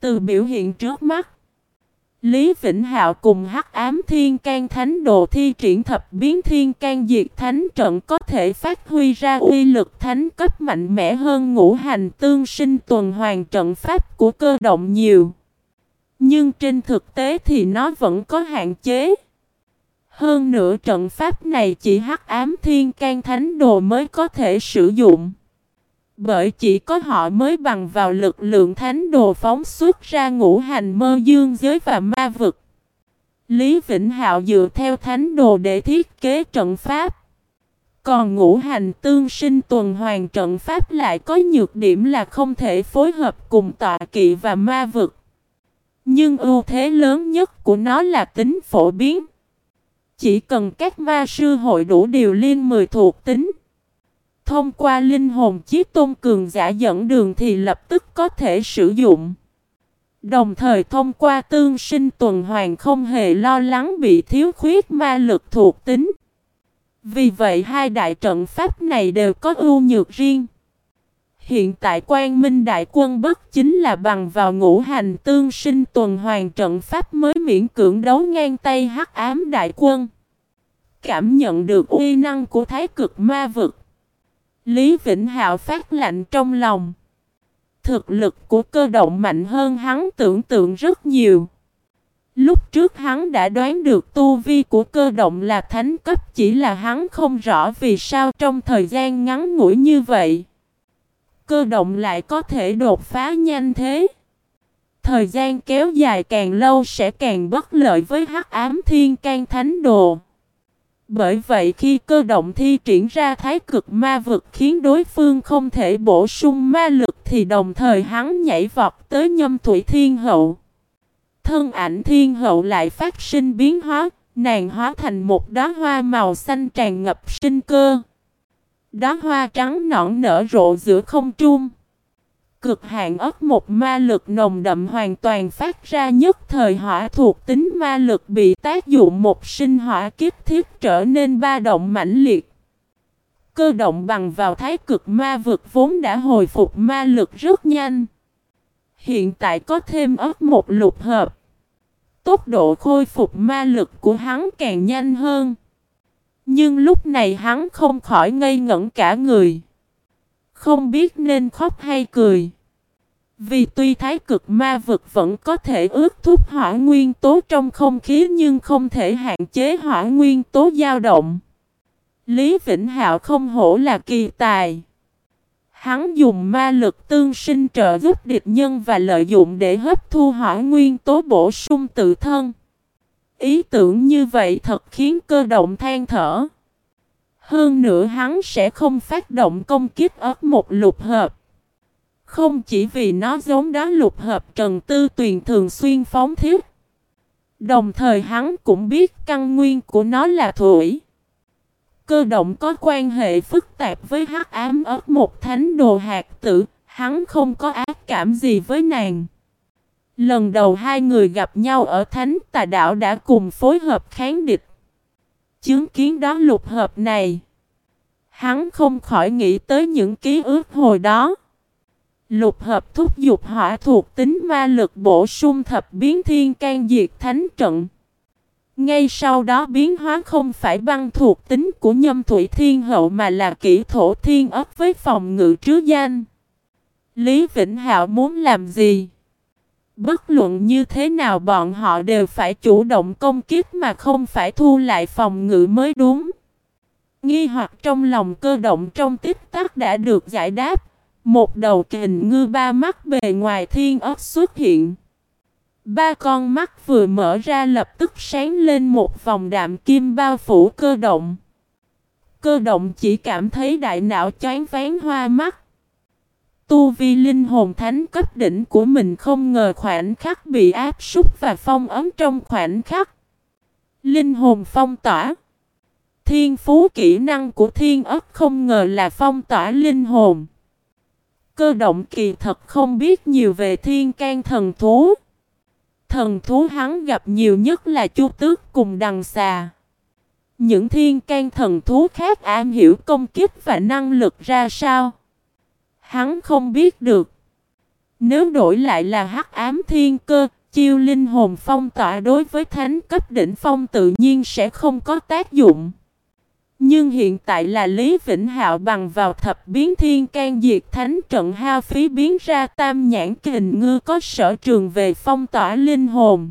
Từ biểu hiện trước mắt, Lý Vĩnh Hạo cùng Hắc Ám Thiên Can Thánh Đồ thi triển thập biến Thiên Can Diệt Thánh trận có thể phát huy ra uy lực thánh cấp mạnh mẽ hơn ngũ hành tương sinh tuần hoàn trận pháp của cơ động nhiều. Nhưng trên thực tế thì nó vẫn có hạn chế. Hơn nữa trận pháp này chỉ Hắc Ám Thiên Can Thánh Đồ mới có thể sử dụng. Bởi chỉ có họ mới bằng vào lực lượng thánh đồ phóng xuất ra ngũ hành mơ dương giới và ma vực. Lý Vĩnh Hạo dựa theo thánh đồ để thiết kế trận pháp. Còn ngũ hành tương sinh tuần hoàn trận pháp lại có nhược điểm là không thể phối hợp cùng tọa kỵ và ma vực. Nhưng ưu thế lớn nhất của nó là tính phổ biến. Chỉ cần các ma sư hội đủ điều liên 10 thuộc tính thông qua linh hồn chiếc tôn cường giả dẫn đường thì lập tức có thể sử dụng. Đồng thời thông qua tương sinh tuần hoàn không hề lo lắng bị thiếu khuyết ma lực thuộc tính. Vì vậy hai đại trận pháp này đều có ưu nhược riêng. Hiện tại quan minh đại quân bất chính là bằng vào ngũ hành tương sinh tuần hoàn trận pháp mới miễn cưỡng đấu ngang tay hắc ám đại quân. Cảm nhận được uy năng của thái cực ma vực. Lý Vĩnh Hạo phát lạnh trong lòng. Thực lực của cơ động mạnh hơn hắn tưởng tượng rất nhiều. Lúc trước hắn đã đoán được tu vi của cơ động là thánh cấp, chỉ là hắn không rõ vì sao trong thời gian ngắn ngủi như vậy. Cơ động lại có thể đột phá nhanh thế. Thời gian kéo dài càng lâu sẽ càng bất lợi với hắc ám thiên can thánh đồ. Bởi vậy khi cơ động thi triển ra thái cực ma vực khiến đối phương không thể bổ sung ma lực thì đồng thời hắn nhảy vọt tới nhâm thủy thiên hậu. Thân ảnh thiên hậu lại phát sinh biến hóa, nàng hóa thành một đóa hoa màu xanh tràn ngập sinh cơ. Đóa hoa trắng nõn nở rộ giữa không trung. Cực hạn ấp một ma lực nồng đậm hoàn toàn phát ra nhất thời hỏa thuộc tính ma lực bị tác dụng một sinh hỏa kiếp thiết trở nên ba động mãnh liệt. Cơ động bằng vào thái cực ma vực vốn đã hồi phục ma lực rất nhanh. Hiện tại có thêm ấp một lục hợp. Tốc độ khôi phục ma lực của hắn càng nhanh hơn. Nhưng lúc này hắn không khỏi ngây ngẩn cả người. Không biết nên khóc hay cười. Vì tuy thái cực ma vực vẫn có thể ước thúc hỏa nguyên tố trong không khí nhưng không thể hạn chế hỏa nguyên tố dao động. Lý Vĩnh Hạo không hổ là kỳ tài. Hắn dùng ma lực tương sinh trợ giúp địch nhân và lợi dụng để hấp thu hỏa nguyên tố bổ sung tự thân. Ý tưởng như vậy thật khiến cơ động than thở. Hơn nữa hắn sẽ không phát động công kích ớt một lục hợp. Không chỉ vì nó giống đó lục hợp Trần Tư Tuyền thường xuyên phóng thiết. Đồng thời hắn cũng biết căn nguyên của nó là thủy. Cơ động có quan hệ phức tạp với hắc ám ớt một thánh đồ hạt tử, hắn không có ác cảm gì với nàng. Lần đầu hai người gặp nhau ở thánh tà đảo đã cùng phối hợp kháng địch. Chứng kiến đó lục hợp này. Hắn không khỏi nghĩ tới những ký ức hồi đó. Lục hợp thúc dục hỏa thuộc tính ma lực bổ sung thập biến thiên can diệt thánh trận. Ngay sau đó biến hóa không phải băng thuộc tính của nhâm thủy thiên hậu mà là kỹ thổ thiên ấp với phòng ngự trứ danh. Lý Vĩnh Hạo muốn làm gì? Bất luận như thế nào bọn họ đều phải chủ động công kích mà không phải thu lại phòng ngự mới đúng. Nghi hoặc trong lòng cơ động trong tích tắc đã được giải đáp. Một đầu kình ngư ba mắt bề ngoài thiên ớt xuất hiện. Ba con mắt vừa mở ra lập tức sáng lên một vòng đạm kim bao phủ cơ động. Cơ động chỉ cảm thấy đại não choáng ván hoa mắt. Tu vi linh hồn thánh cấp đỉnh của mình không ngờ khoảnh khắc bị áp súc và phong ấm trong khoảnh khắc. Linh hồn phong tỏa. Thiên phú kỹ năng của thiên ấp không ngờ là phong tỏa linh hồn. Cơ động kỳ thật không biết nhiều về thiên can thần thú. Thần thú hắn gặp nhiều nhất là chu tước cùng đằng xà. Những thiên can thần thú khác am hiểu công kích và năng lực ra sao? Hắn không biết được. Nếu đổi lại là hắc ám thiên cơ, chiêu linh hồn phong tỏa đối với thánh cấp đỉnh phong tự nhiên sẽ không có tác dụng. Nhưng hiện tại là Lý Vĩnh Hạo bằng vào thập biến thiên can diệt thánh trận hao phí biến ra tam nhãn kình ngư có sở trường về phong tỏa linh hồn.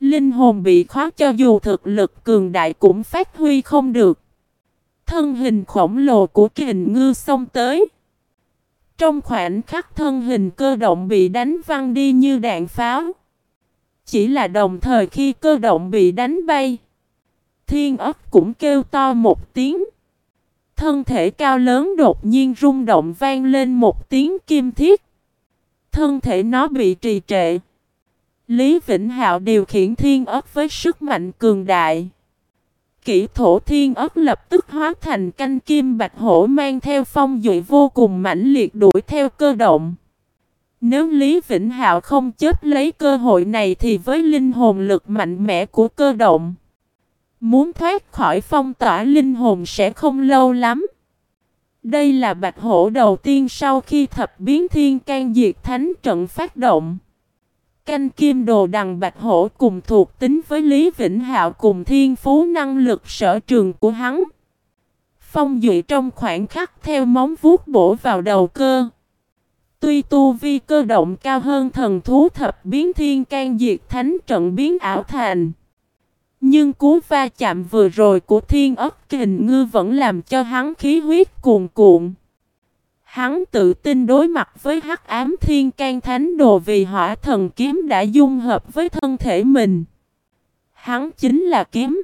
Linh hồn bị khóa cho dù thực lực cường đại cũng phát huy không được. Thân hình khổng lồ của kình ngư xông tới. Trong khoảnh khắc thân hình cơ động bị đánh văng đi như đạn pháo. Chỉ là đồng thời khi cơ động bị đánh bay. Thiên ấp cũng kêu to một tiếng. Thân thể cao lớn đột nhiên rung động vang lên một tiếng kim thiết. Thân thể nó bị trì trệ. Lý Vĩnh Hạo điều khiển thiên ấp với sức mạnh cường đại kỹ thổ thiên ấp lập tức hóa thành canh kim bạch hổ mang theo phong dụy vô cùng mãnh liệt đuổi theo cơ động. Nếu Lý Vĩnh Hạo không chết lấy cơ hội này thì với linh hồn lực mạnh mẽ của cơ động, muốn thoát khỏi phong tỏa linh hồn sẽ không lâu lắm. Đây là bạch hổ đầu tiên sau khi thập biến thiên can diệt thánh trận phát động. Canh kim đồ đằng bạch hổ cùng thuộc tính với Lý Vĩnh Hạo cùng thiên phú năng lực sở trường của hắn. Phong dụy trong khoảng khắc theo móng vuốt bổ vào đầu cơ. Tuy tu vi cơ động cao hơn thần thú thập biến thiên can diệt thánh trận biến ảo thành. Nhưng cú va chạm vừa rồi của thiên ất kình ngư vẫn làm cho hắn khí huyết cuồn cuộn. Hắn tự tin đối mặt với hắc ám thiên can thánh đồ vì hỏa thần kiếm đã dung hợp với thân thể mình. Hắn chính là kiếm.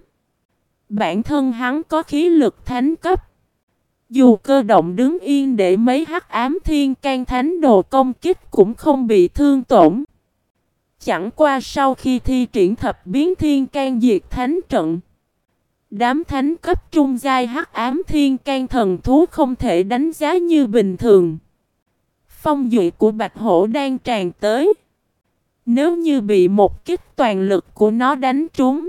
Bản thân hắn có khí lực thánh cấp. Dù cơ động đứng yên để mấy hắc ám thiên can thánh đồ công kích cũng không bị thương tổn. Chẳng qua sau khi thi triển thập biến thiên can diệt thánh trận. Đám thánh cấp trung giai hắc ám thiên can thần thú không thể đánh giá như bình thường. Phong dụy của bạch hổ đang tràn tới. Nếu như bị một kích toàn lực của nó đánh trúng.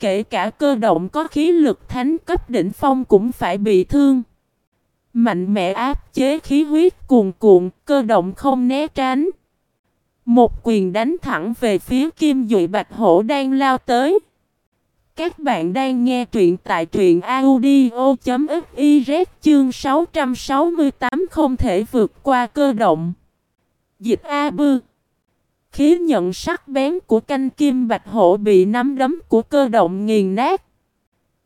Kể cả cơ động có khí lực thánh cấp đỉnh phong cũng phải bị thương. Mạnh mẽ áp chế khí huyết cuồn cuộn, cơ động không né tránh. Một quyền đánh thẳng về phía kim dụy bạch hổ đang lao tới. Các bạn đang nghe truyện tại truyện audio.fiz chương 668 không thể vượt qua cơ động. Dịch A Bư Khí nhận sắc bén của canh kim bạch hổ bị nắm đấm của cơ động nghiền nát.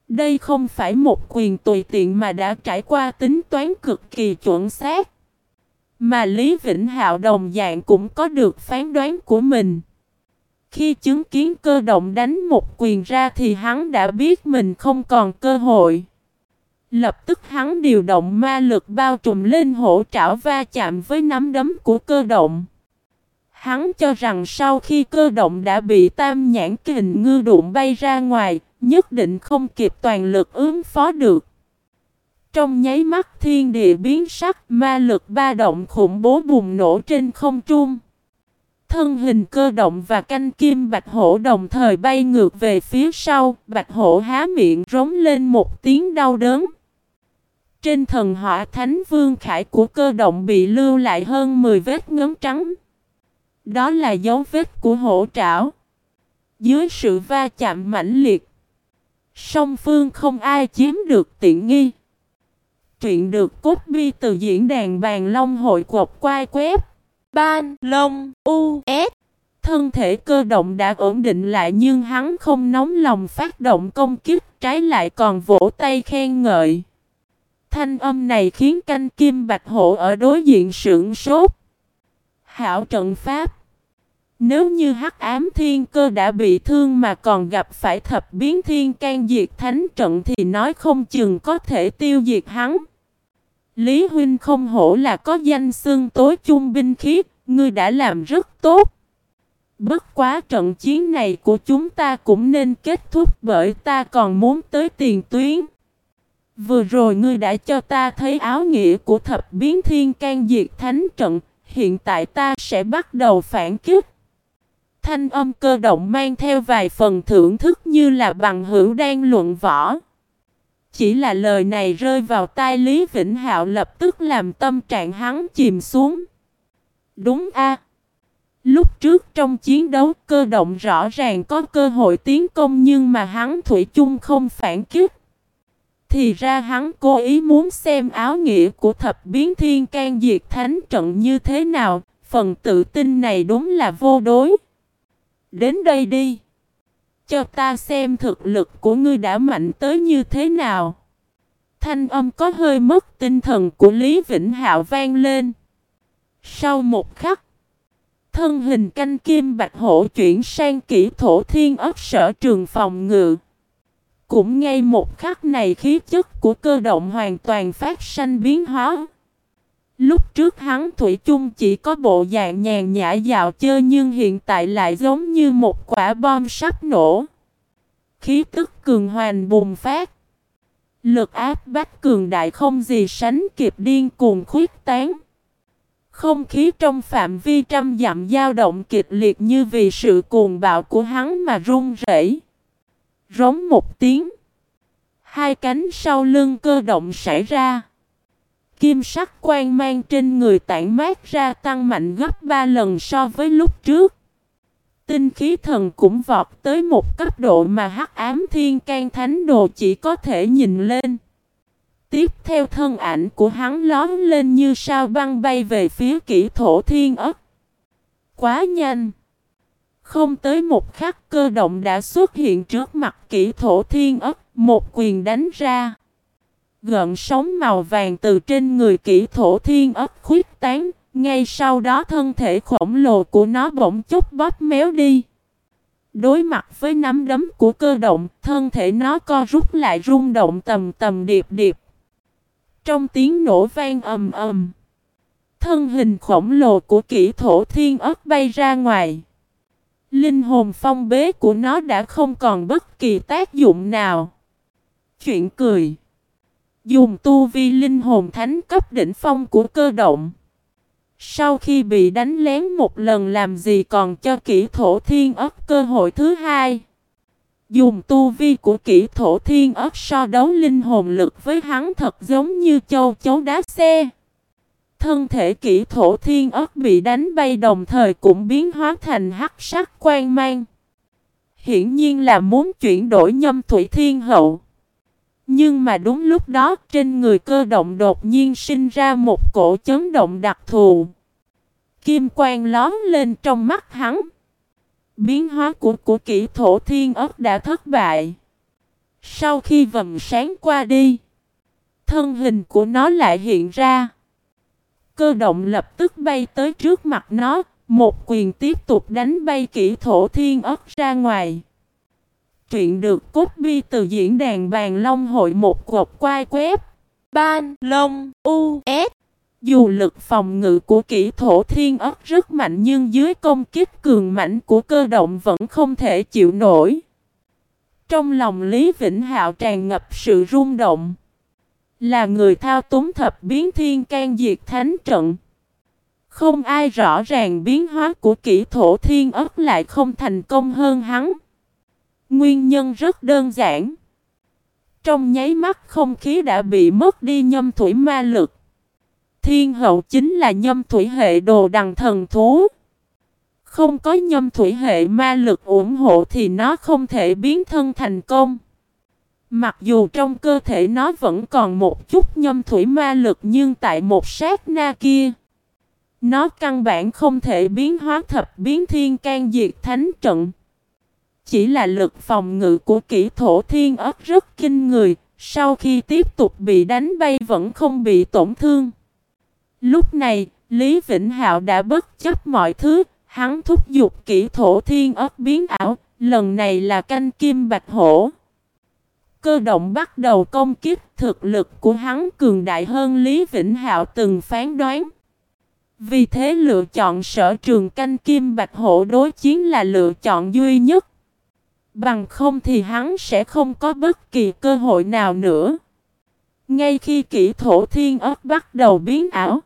Đây không phải một quyền tùy tiện mà đã trải qua tính toán cực kỳ chuẩn xác. Mà Lý Vĩnh Hạo đồng dạng cũng có được phán đoán của mình. Khi chứng kiến cơ động đánh một quyền ra thì hắn đã biết mình không còn cơ hội. Lập tức hắn điều động ma lực bao trùm lên hổ trảo va chạm với nắm đấm của cơ động. Hắn cho rằng sau khi cơ động đã bị tam nhãn kình ngư đụng bay ra ngoài, nhất định không kịp toàn lực ứng phó được. Trong nháy mắt thiên địa biến sắc, ma lực ba động khủng bố bùng nổ trên không trung. Thân hình cơ động và canh kim bạch hổ đồng thời bay ngược về phía sau, bạch hổ há miệng rống lên một tiếng đau đớn. Trên thần hỏa thánh vương khải của cơ động bị lưu lại hơn 10 vết ngấn trắng. Đó là dấu vết của hổ trảo. Dưới sự va chạm mãnh liệt, song phương không ai chiếm được tiện nghi. Truyện được cốt bi từ diễn đàn bàn long hội cột quai quép. Ban Long U S Thân thể cơ động đã ổn định lại nhưng hắn không nóng lòng phát động công kích, trái lại còn vỗ tay khen ngợi. Thanh âm này khiến canh kim bạch hổ ở đối diện sưởng sốt. Hảo trận pháp Nếu như hắc ám thiên cơ đã bị thương mà còn gặp phải thập biến thiên can diệt thánh trận thì nói không chừng có thể tiêu diệt hắn. Lý Huynh không hổ là có danh xương tối chung binh khí, ngươi đã làm rất tốt. Bất quá trận chiến này của chúng ta cũng nên kết thúc bởi ta còn muốn tới tiền tuyến. Vừa rồi ngươi đã cho ta thấy áo nghĩa của thập biến thiên can diệt thánh trận, hiện tại ta sẽ bắt đầu phản kích. Thanh âm cơ động mang theo vài phần thưởng thức như là bằng hữu đang luận võ. Chỉ là lời này rơi vào tai Lý Vĩnh Hạo lập tức làm tâm trạng hắn chìm xuống. Đúng a. Lúc trước trong chiến đấu cơ động rõ ràng có cơ hội tiến công nhưng mà hắn Thủy chung không phản kích. Thì ra hắn cố ý muốn xem áo nghĩa của thập biến thiên can diệt thánh trận như thế nào, phần tự tin này đúng là vô đối. Đến đây đi. Cho ta xem thực lực của ngươi đã mạnh tới như thế nào. Thanh âm có hơi mất tinh thần của Lý Vĩnh Hạo vang lên. Sau một khắc, thân hình canh kim bạch hổ chuyển sang kỹ thổ thiên ấp sở trường phòng ngự. Cũng ngay một khắc này khí chất của cơ động hoàn toàn phát sanh biến hóa. Lúc trước hắn Thủy chung chỉ có bộ dạng nhàn nhã dạo chơi nhưng hiện tại lại giống như một quả bom sắp nổ. Khí tức cường hoành bùng phát. Lực áp bách cường đại không gì sánh kịp điên cuồng khuyết tán. Không khí trong phạm vi trăm dặm dao động kịch liệt như vì sự cuồng bạo của hắn mà run rẩy. Rống một tiếng. Hai cánh sau lưng cơ động xảy ra. Kim sắc quang mang trên người tản mát ra tăng mạnh gấp ba lần so với lúc trước. Tinh khí thần cũng vọt tới một cấp độ mà hắc ám thiên can thánh đồ chỉ có thể nhìn lên. Tiếp theo thân ảnh của hắn lóm lên như sao băng bay về phía kỹ thổ thiên ất. Quá nhanh. Không tới một khắc cơ động đã xuất hiện trước mặt kỹ thổ thiên ất, một quyền đánh ra. Gợn sóng màu vàng từ trên người kỹ thổ thiên ấp khuyết tán, ngay sau đó thân thể khổng lồ của nó bỗng chốc bóp méo đi. Đối mặt với nắm đấm của cơ động, thân thể nó co rút lại rung động tầm tầm điệp điệp. Trong tiếng nổ vang ầm ầm, thân hình khổng lồ của kỹ thổ thiên ớt bay ra ngoài. Linh hồn phong bế của nó đã không còn bất kỳ tác dụng nào. Chuyện cười Dùng tu vi linh hồn thánh cấp đỉnh phong của cơ động sau khi bị đánh lén một lần làm gì còn cho kỹ thổ thiên ất cơ hội thứ hai. Dùng tu vi của kỹ thổ thiên ất so đấu linh hồn lực với hắn thật giống như châu chấu đá xe. Thân thể kỹ thổ thiên ất bị đánh bay đồng thời cũng biến hóa thành hắc sắc quang mang. Hiển nhiên là muốn chuyển đổi nhâm thủy thiên hậu. Nhưng mà đúng lúc đó trên người cơ động đột nhiên sinh ra một cổ chấn động đặc thù. Kim quang lóm lên trong mắt hắn. Biến hóa của của kỹ thổ thiên ớt đã thất bại. Sau khi vầng sáng qua đi, thân hình của nó lại hiện ra. Cơ động lập tức bay tới trước mặt nó, một quyền tiếp tục đánh bay kỹ thổ thiên ớt ra ngoài. Truyện được cốt bi từ diễn đàn bàn long hội một cột quai web. Ban Long U S Dù lực phòng ngự của kỹ thổ thiên ất rất mạnh nhưng dưới công kích cường mạnh của cơ động vẫn không thể chịu nổi. Trong lòng Lý Vĩnh Hạo tràn ngập sự rung động. Là người thao túng thập biến thiên can diệt thánh trận. Không ai rõ ràng biến hóa của kỹ thổ thiên ất lại không thành công hơn hắn. Nguyên nhân rất đơn giản. Trong nháy mắt không khí đã bị mất đi nhâm thủy ma lực. Thiên hậu chính là nhâm thủy hệ đồ đằng thần thú. Không có nhâm thủy hệ ma lực ủng hộ thì nó không thể biến thân thành công. Mặc dù trong cơ thể nó vẫn còn một chút nhâm thủy ma lực nhưng tại một sát na kia. Nó căn bản không thể biến hóa thập biến thiên can diệt thánh trận. Chỉ là lực phòng ngự của kỹ thổ thiên ớt rất kinh người, sau khi tiếp tục bị đánh bay vẫn không bị tổn thương. Lúc này, Lý Vĩnh Hạo đã bất chấp mọi thứ, hắn thúc giục kỹ thổ thiên ớt biến ảo, lần này là canh kim bạch hổ. Cơ động bắt đầu công kích, thực lực của hắn cường đại hơn Lý Vĩnh Hạo từng phán đoán. Vì thế lựa chọn sở trường canh kim bạch hổ đối chiến là lựa chọn duy nhất. Bằng không thì hắn sẽ không có bất kỳ cơ hội nào nữa. Ngay khi kỹ thổ thiên ớt bắt đầu biến ảo.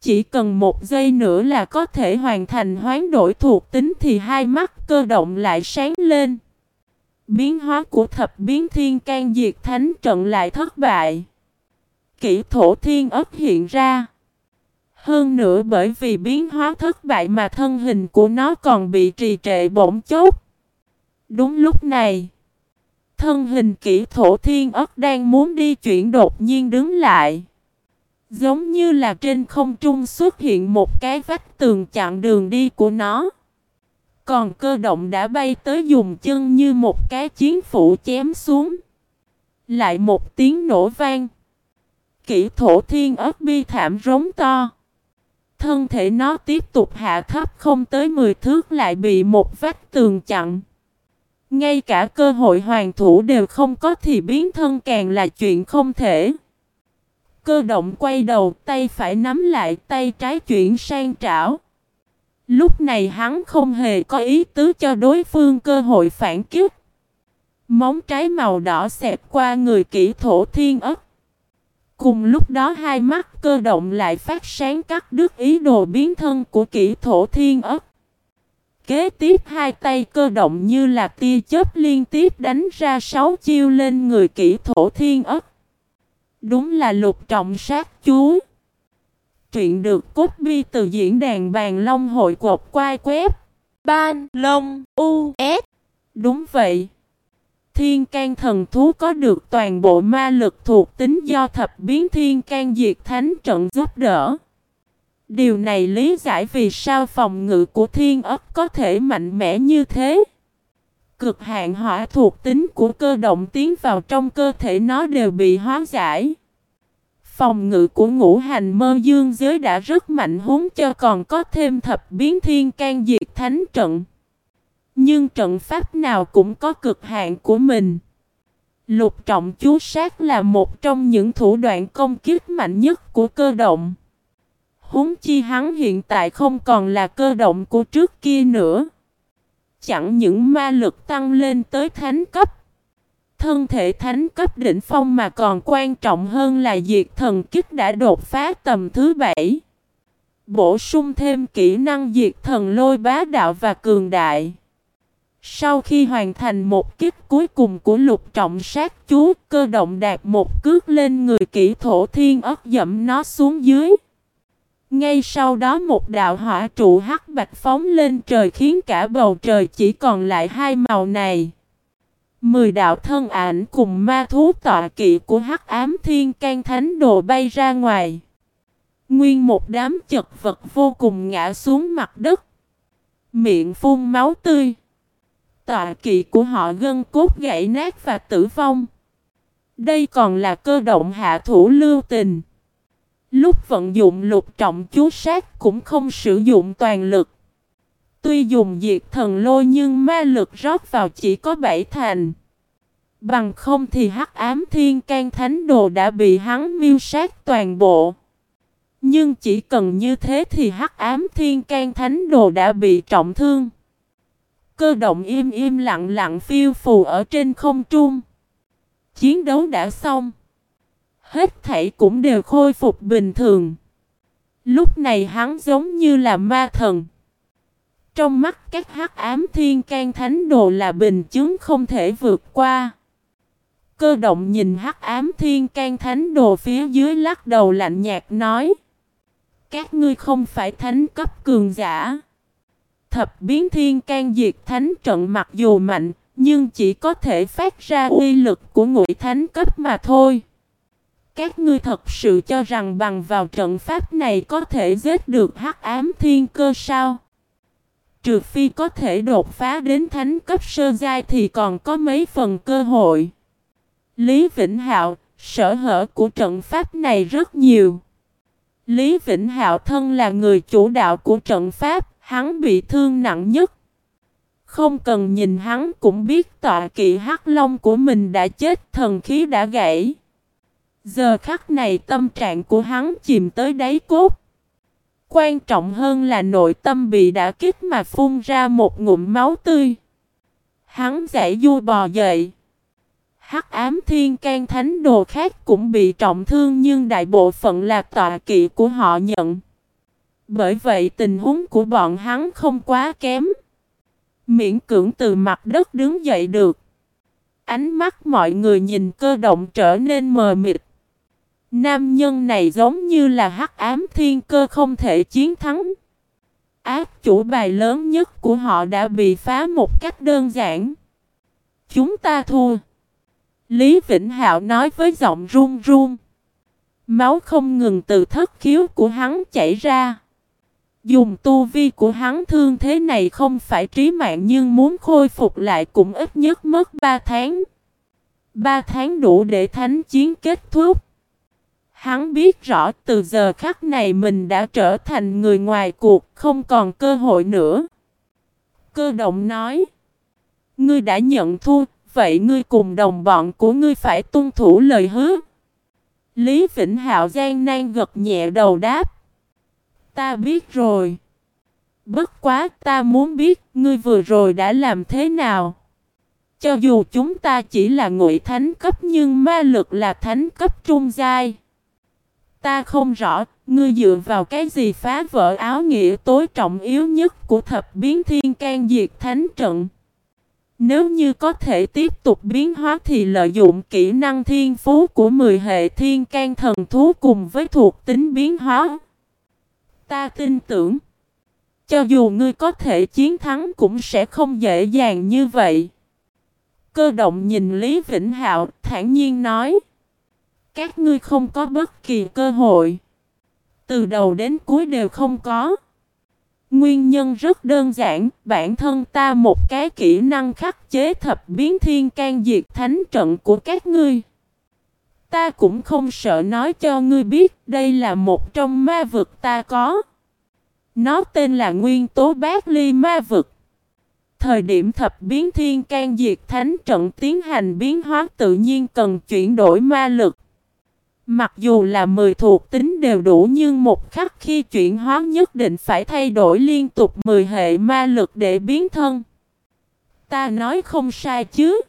Chỉ cần một giây nữa là có thể hoàn thành hoán đổi thuộc tính thì hai mắt cơ động lại sáng lên. Biến hóa của thập biến thiên can diệt thánh trận lại thất bại. Kỹ thổ thiên ớt hiện ra. Hơn nữa bởi vì biến hóa thất bại mà thân hình của nó còn bị trì trệ bỗng chốc. Đúng lúc này, thân hình kỹ thổ thiên ất đang muốn đi chuyển đột nhiên đứng lại. Giống như là trên không trung xuất hiện một cái vách tường chặn đường đi của nó. Còn cơ động đã bay tới dùng chân như một cái chiến phủ chém xuống. Lại một tiếng nổ vang. Kỹ thổ thiên ớt bi thảm rống to. Thân thể nó tiếp tục hạ thấp không tới 10 thước lại bị một vách tường chặn. Ngay cả cơ hội hoàn thủ đều không có thì biến thân càng là chuyện không thể. Cơ động quay đầu, tay phải nắm lại, tay trái chuyển sang trảo. Lúc này hắn không hề có ý tứ cho đối phương cơ hội phản kích. Móng trái màu đỏ xẹp qua người kỹ thổ thiên ất. Cùng lúc đó hai mắt cơ động lại phát sáng cắt đứt ý đồ biến thân của kỹ thổ thiên ất. Kế tiếp hai tay cơ động như là tia chớp liên tiếp đánh ra sáu chiêu lên người kỹ thổ thiên ất. Đúng là lục trọng sát chú. Truyện được cốt bi từ diễn đàn bàn long hội cột quai quép. Ban long u s. Đúng vậy. Thiên can thần thú có được toàn bộ ma lực thuộc tính do thập biến thiên can diệt thánh trận giúp đỡ. Điều này lý giải vì sao phòng ngự của thiên ấp có thể mạnh mẽ như thế. Cực hạn hỏa thuộc tính của cơ động tiến vào trong cơ thể nó đều bị hóa giải. Phòng ngự của ngũ hành mơ dương giới đã rất mạnh huống cho còn có thêm thập biến thiên can diệt thánh trận. Nhưng trận pháp nào cũng có cực hạn của mình. Lục trọng chú sát là một trong những thủ đoạn công kiếp mạnh nhất của cơ động huống chi hắn hiện tại không còn là cơ động của trước kia nữa. Chẳng những ma lực tăng lên tới thánh cấp. Thân thể thánh cấp đỉnh phong mà còn quan trọng hơn là diệt thần kích đã đột phá tầm thứ bảy. Bổ sung thêm kỹ năng diệt thần lôi bá đạo và cường đại. Sau khi hoàn thành một kích cuối cùng của lục trọng sát chú, cơ động đạt một cước lên người kỹ thổ thiên ớt dẫm nó xuống dưới. Ngay sau đó một đạo hỏa trụ hắc bạch phóng lên trời khiến cả bầu trời chỉ còn lại hai màu này. Mười đạo thân ảnh cùng ma thú tọa kỵ của hắc ám thiên can thánh đồ bay ra ngoài. Nguyên một đám chật vật vô cùng ngã xuống mặt đất. Miệng phun máu tươi. Tọa kỵ của họ gân cốt gãy nát và tử vong. Đây còn là cơ động hạ thủ lưu tình. Lúc vận dụng lục trọng chú sát cũng không sử dụng toàn lực. Tuy dùng diệt thần lôi nhưng ma lực rót vào chỉ có bảy thành. Bằng không thì hắc ám thiên can thánh đồ đã bị hắn miêu sát toàn bộ. Nhưng chỉ cần như thế thì hắc ám thiên can thánh đồ đã bị trọng thương. Cơ động im im lặng lặng phiêu phù ở trên không trung. Chiến đấu đã xong. Hết thảy cũng đều khôi phục bình thường. Lúc này hắn giống như là ma thần. Trong mắt các hắc ám thiên can thánh đồ là bình chứng không thể vượt qua. Cơ động nhìn hắc ám thiên can thánh đồ phía dưới lắc đầu lạnh nhạt nói. Các ngươi không phải thánh cấp cường giả. Thập biến thiên can diệt thánh trận mặc dù mạnh, nhưng chỉ có thể phát ra uy lực của ngụy thánh cấp mà thôi. Các ngươi thật sự cho rằng bằng vào trận pháp này có thể giết được hắc ám thiên cơ sao? Trừ phi có thể đột phá đến thánh cấp sơ giai thì còn có mấy phần cơ hội. Lý Vĩnh Hạo, sở hở của trận pháp này rất nhiều. Lý Vĩnh Hạo thân là người chủ đạo của trận pháp, hắn bị thương nặng nhất. Không cần nhìn hắn cũng biết tọa kỵ hắc long của mình đã chết, thần khí đã gãy. Giờ khắc này tâm trạng của hắn chìm tới đáy cốt. Quan trọng hơn là nội tâm bị đã kích mà phun ra một ngụm máu tươi. Hắn giải du bò dậy. Hắc ám thiên can thánh đồ khác cũng bị trọng thương nhưng đại bộ phận là tọa kỵ của họ nhận. Bởi vậy tình huống của bọn hắn không quá kém. Miễn cưỡng từ mặt đất đứng dậy được. Ánh mắt mọi người nhìn cơ động trở nên mờ mịt. Nam nhân này giống như là hắc ám thiên cơ không thể chiến thắng. Ác chủ bài lớn nhất của họ đã bị phá một cách đơn giản. Chúng ta thua. Lý Vĩnh Hạo nói với giọng run run. Máu không ngừng từ thất khiếu của hắn chảy ra. Dùng tu vi của hắn thương thế này không phải trí mạng nhưng muốn khôi phục lại cũng ít nhất mất 3 tháng. 3 tháng đủ để thánh chiến kết thúc. Hắn biết rõ từ giờ khắc này mình đã trở thành người ngoài cuộc, không còn cơ hội nữa. Cơ động nói, ngươi đã nhận thua, vậy ngươi cùng đồng bọn của ngươi phải tuân thủ lời hứa. Lý Vĩnh Hạo gian nan gật nhẹ đầu đáp. Ta biết rồi. Bất quá ta muốn biết ngươi vừa rồi đã làm thế nào. Cho dù chúng ta chỉ là ngụy thánh cấp nhưng ma lực là thánh cấp trung giai. Ta không rõ, ngươi dựa vào cái gì phá vỡ áo nghĩa tối trọng yếu nhất của thập biến thiên can diệt thánh trận. Nếu như có thể tiếp tục biến hóa thì lợi dụng kỹ năng thiên phú của 10 hệ thiên can thần thú cùng với thuộc tính biến hóa. Ta tin tưởng, cho dù ngươi có thể chiến thắng cũng sẽ không dễ dàng như vậy. Cơ động nhìn Lý Vĩnh Hạo thản nhiên nói. Các ngươi không có bất kỳ cơ hội. Từ đầu đến cuối đều không có. Nguyên nhân rất đơn giản, bản thân ta một cái kỹ năng khắc chế thập biến thiên can diệt thánh trận của các ngươi. Ta cũng không sợ nói cho ngươi biết đây là một trong ma vực ta có. Nó tên là Nguyên tố bát ly ma vực. Thời điểm thập biến thiên can diệt thánh trận tiến hành biến hóa tự nhiên cần chuyển đổi ma lực. Mặc dù là 10 thuộc tính đều đủ nhưng một khắc khi chuyển hóa nhất định phải thay đổi liên tục 10 hệ ma lực để biến thân. Ta nói không sai chứ.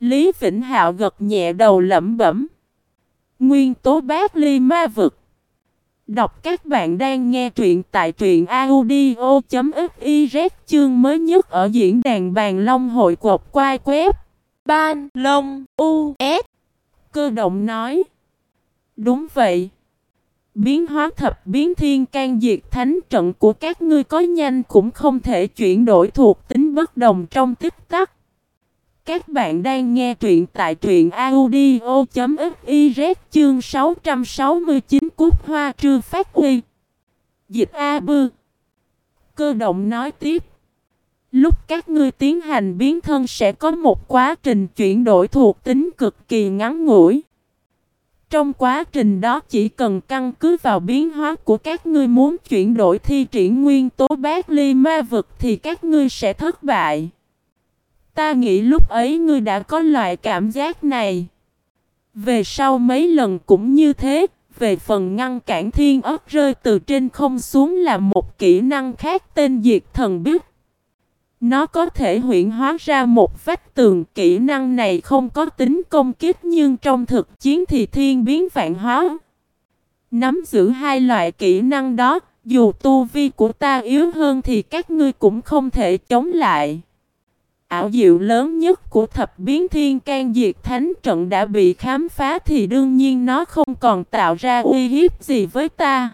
Lý Vĩnh Hạo gật nhẹ đầu lẩm bẩm. Nguyên tố bát ly ma vực. Đọc các bạn đang nghe truyện tại truyện audio.fiz chương mới nhất ở diễn đàn bàn long hội cột quai quép. Ban Long U S Cơ động nói Đúng vậy. Biến hóa thập biến thiên can diệt thánh trận của các ngươi có nhanh cũng không thể chuyển đổi thuộc tính bất đồng trong tích tắc. Các bạn đang nghe truyện tại truyện audio.fiz chương 669 cúc hoa trư phát huy. Dịch A Bư. Cơ động nói tiếp. Lúc các ngươi tiến hành biến thân sẽ có một quá trình chuyển đổi thuộc tính cực kỳ ngắn ngủi. Trong quá trình đó chỉ cần căn cứ vào biến hóa của các ngươi muốn chuyển đổi thi triển nguyên tố bát ly ma vực thì các ngươi sẽ thất bại. Ta nghĩ lúc ấy ngươi đã có loại cảm giác này. Về sau mấy lần cũng như thế, về phần ngăn cản thiên ớt rơi từ trên không xuống là một kỹ năng khác tên diệt thần biết. Nó có thể huyện hóa ra một vách tường kỹ năng này không có tính công kích nhưng trong thực chiến thì thiên biến vạn hóa. Nắm giữ hai loại kỹ năng đó, dù tu vi của ta yếu hơn thì các ngươi cũng không thể chống lại. Ảo diệu lớn nhất của thập biến thiên can diệt thánh trận đã bị khám phá thì đương nhiên nó không còn tạo ra uy hiếp gì với ta.